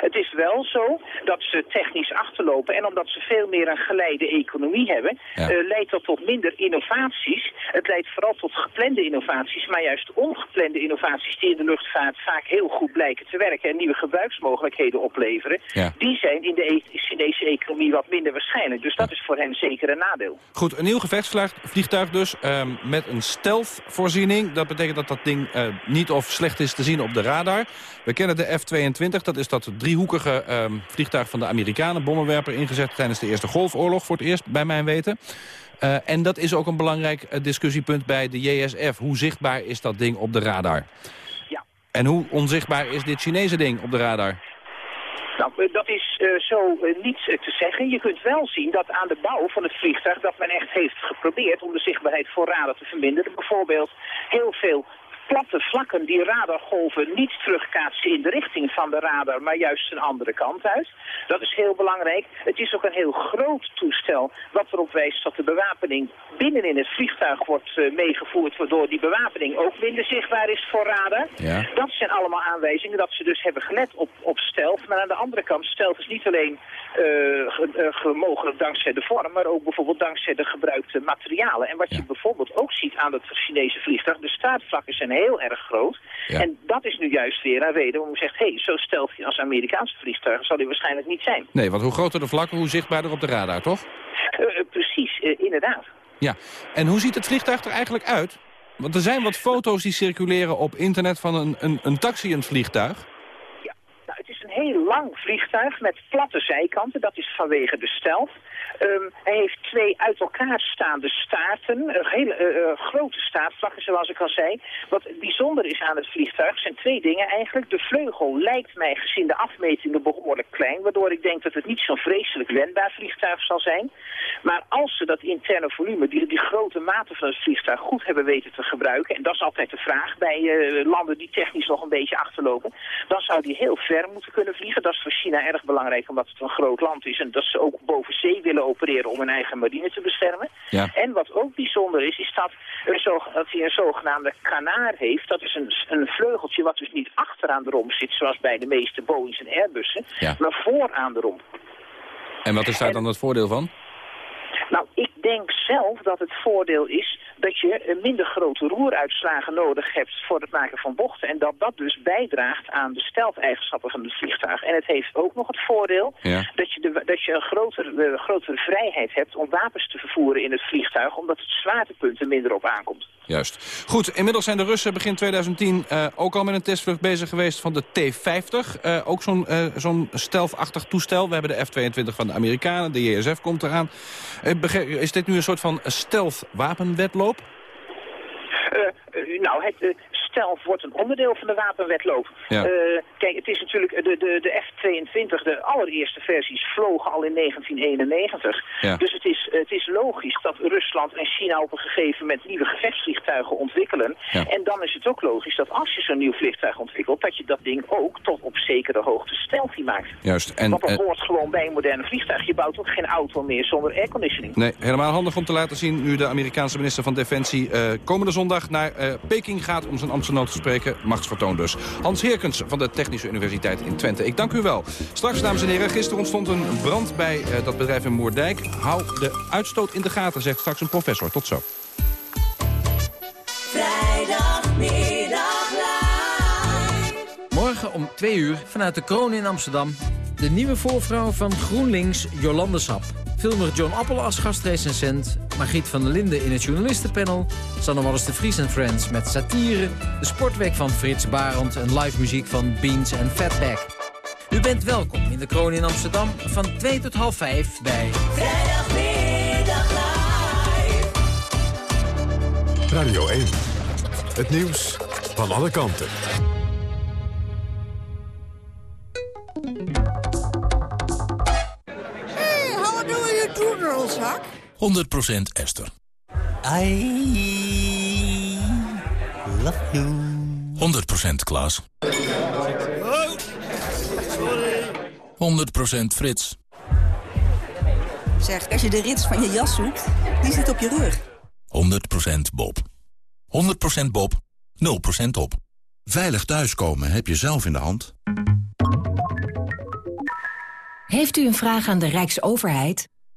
S43: Het is wel zo dat ze technisch achterlopen en omdat ze veel meer een geleide economie hebben,
S32: Ja.
S43: eh, leidt dat tot minder innovaties. Het leidt vooral tot geplande innovaties, maar juist ongeplande innovaties die in de luchtvaart vaak heel goed blijken te werken en nieuwe gebruiksmogelijkheden opleveren,
S32: Ja.
S43: die zijn in de e- Chinese economie wat minder waarschijnlijk. Dus dat is voor hen zeker een nadeel.
S32: Goed, een nieuw gevechtsvliegtuig dus, ehm, met een stealth-voorziening. Dat betekent dat dat ding eh, niet of slecht is te zien op de radar. We kennen de F-22, dat is dat driehoekige ehm, vliegtuig van de Amerikanen... bommenwerper ingezet tijdens de Eerste Golfoorlog voor het eerst, bij mijn weten. Eh, en dat is ook een belangrijk eh, discussiepunt bij de JSF. Hoe zichtbaar is dat ding op de radar?
S43: Ja.
S32: En hoe onzichtbaar is dit Chinese ding op de radar?
S43: Nou, eh, dat is zo niet eh, te zeggen. Je kunt wel zien dat aan de bouw van het vliegtuig dat men echt heeft geprobeerd om de zichtbaarheid voor radar te verminderen. Bijvoorbeeld heel veel platte vlakken die radargolven niet terugkaatsen in de richting van de radar, maar juist een andere kant uit. Dat is heel belangrijk. Het is ook een heel groot toestel wat erop wijst dat de bewapening binnen in het vliegtuig wordt eh, meegevoerd, waardoor die bewapening ook minder zichtbaar is voor radar.
S32: Ja.
S43: Dat zijn allemaal aanwijzingen dat ze dus hebben gelet op, op stealth. Maar aan de andere kant, stealth is niet alleen eh, ge- eh, dankzij de vorm, maar ook bijvoorbeeld dankzij de gebruikte materialen. En wat je bijvoorbeeld ook ziet aan het Chinese vliegtuig, de staartvlakken zijn heel erg groot.
S32: Ja.
S43: En dat is nu juist weer een reden waarom je zegt, hé, hey, zo stealthy als Amerikaanse vliegtuigen zal die waarschijnlijk niet zijn.
S32: Nee, want hoe groter de vlakken, hoe zichtbaarder op de radar, toch?
S43: Eh, precies, inderdaad.
S32: Ja, en hoe ziet het vliegtuig er eigenlijk uit? Want er zijn wat foto's die circuleren op internet van een, een, een taxiënd vliegtuig.
S43: Het is een heel lang vliegtuig met platte zijkanten. Dat is vanwege de stealth. Ehm, hij heeft twee uit elkaar staande staarten. eh, hele eh, eh, grote staartvlakken, zoals ik al zei. Wat bijzonder is aan het vliegtuig zijn twee dingen eigenlijk. De vleugel lijkt mij gezien de afmetingen behoorlijk klein. Waardoor ik denk dat het niet zo'n vreselijk wendbaar vliegtuig zal zijn. Maar als ze dat interne volume, die, die grote mate van het vliegtuig goed hebben weten te gebruiken. En dat is altijd de vraag bij eh, landen die technisch nog een beetje achterlopen. Dan zou die heel ver moeten kunnen vliegen. Dat is voor China erg belangrijk omdat het een groot land is. En dat ze ook boven zee willen opereren om hun eigen marine te beschermen.
S32: Ja.
S43: En wat ook bijzonder is, is dat, er zo, dat hij een zogenaamde kanaar heeft. Dat is een, een vleugeltje wat dus niet achteraan de romp zit, zoals bij de meeste Boeings en Airbussen,
S32: Ja.
S43: maar vooraan de romp.
S32: En wat is daar dan het voordeel van?
S43: Nou, ik denk zelf dat het voordeel is dat je minder grote roeruitslagen nodig hebt voor het maken van bochten. En dat dat dus bijdraagt aan de stelteigenschappen van het vliegtuig. En het heeft ook nog het voordeel
S32: Ja.
S43: dat je, de, dat je een grotere, grotere vrijheid hebt om wapens te vervoeren in het vliegtuig, omdat het zwaartepunt er minder op aankomt.
S32: Juist. Goed, inmiddels zijn de Russen begin 2010 eh, ook al met een testvlucht bezig geweest van de T-50. Eh, ook zo'n zo'n stealth-achtig toestel. We hebben de F-22 van de Amerikanen, de JSF komt eraan. Is dit nu een soort van stealth-wapenwedloop?
S43: Eh, eh, nou, het stealth wordt een onderdeel van de wapenwetloop.
S32: Ja.
S43: Uh, kijk, het is natuurlijk, de, de, de F-22, de allereerste versies, vlogen al in 1991.
S32: Ja.
S43: Dus het is, het is logisch dat Rusland en China op een gegeven moment nieuwe gevechtsvliegtuigen ontwikkelen.
S32: Ja.
S43: En dan is het ook logisch dat als je zo'n nieuw vliegtuig ontwikkelt, dat je dat ding ook tot op zekere hoogte stealthy maakt.
S32: Juist. En,
S43: Want dat
S32: eh,
S43: hoort gewoon bij een moderne vliegtuig. Je bouwt ook geen auto meer zonder airconditioning.
S32: Nee, helemaal handig om te laten zien nu de Amerikaanse minister van Defensie eh, komende zondag naar eh, Peking gaat om zijn ambtsgenoot te spreken. Machtsvertoon dus. Hans Heerkens van de Technische Universiteit in Twente. Ik dank u wel. Straks, dames en heren, gisteren ontstond een brand bij eh, dat bedrijf in Moerdijk. Hou de uitstoot in de gaten, zegt straks een professor. Tot zo.
S44: Vrijdagmiddag live.
S45: Morgen om 2 uur vanuit de Kroon in Amsterdam... de nieuwe voorvrouw van GroenLinks, Jolande Sap. Filmer John Appel als gastrecensent... Margriet van der Linden in het journalistenpanel... Sanne Wallis de Vries en Friends met satire... de sportweek van Frits Barend en live muziek van Beans en Fatback. U bent welkom in de Kroon in Amsterdam van 2 tot half 5 bij...
S44: Vrijdagmiddag live.
S1: Radio 1. Het nieuws van alle kanten.
S46: Do, girlzak?
S47: 100% Esther.
S46: I love you.
S47: 100% Klaas.
S46: Oh, sorry.
S47: 100% Frits.
S46: Zeg, als je de rits van je jas zoekt, die zit op je rug.
S47: 100% Bob. 100% Bob. 0% op.
S48: Veilig thuiskomen heb je zelf in de hand.
S49: Heeft u een vraag aan de Rijksoverheid?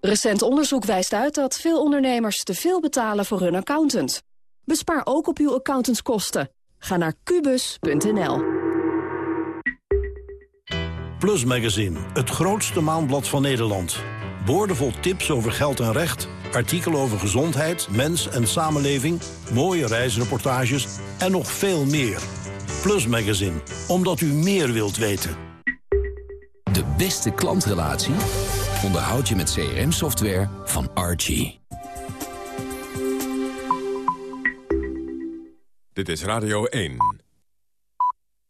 S50: Recent onderzoek wijst uit dat veel ondernemers te veel betalen voor hun accountant. Bespaar ook op uw accountantskosten. Ga naar kubus.nl.
S48: Plus Magazine, het grootste maandblad van Nederland. Boordevol tips over geld en recht, artikelen over gezondheid, mens en samenleving... mooie reisreportages en nog veel meer. Plus Magazine, omdat u meer wilt weten.
S51: De beste klantrelatie onderhoud je met CRM-software van Archie.
S1: Dit is Radio 1.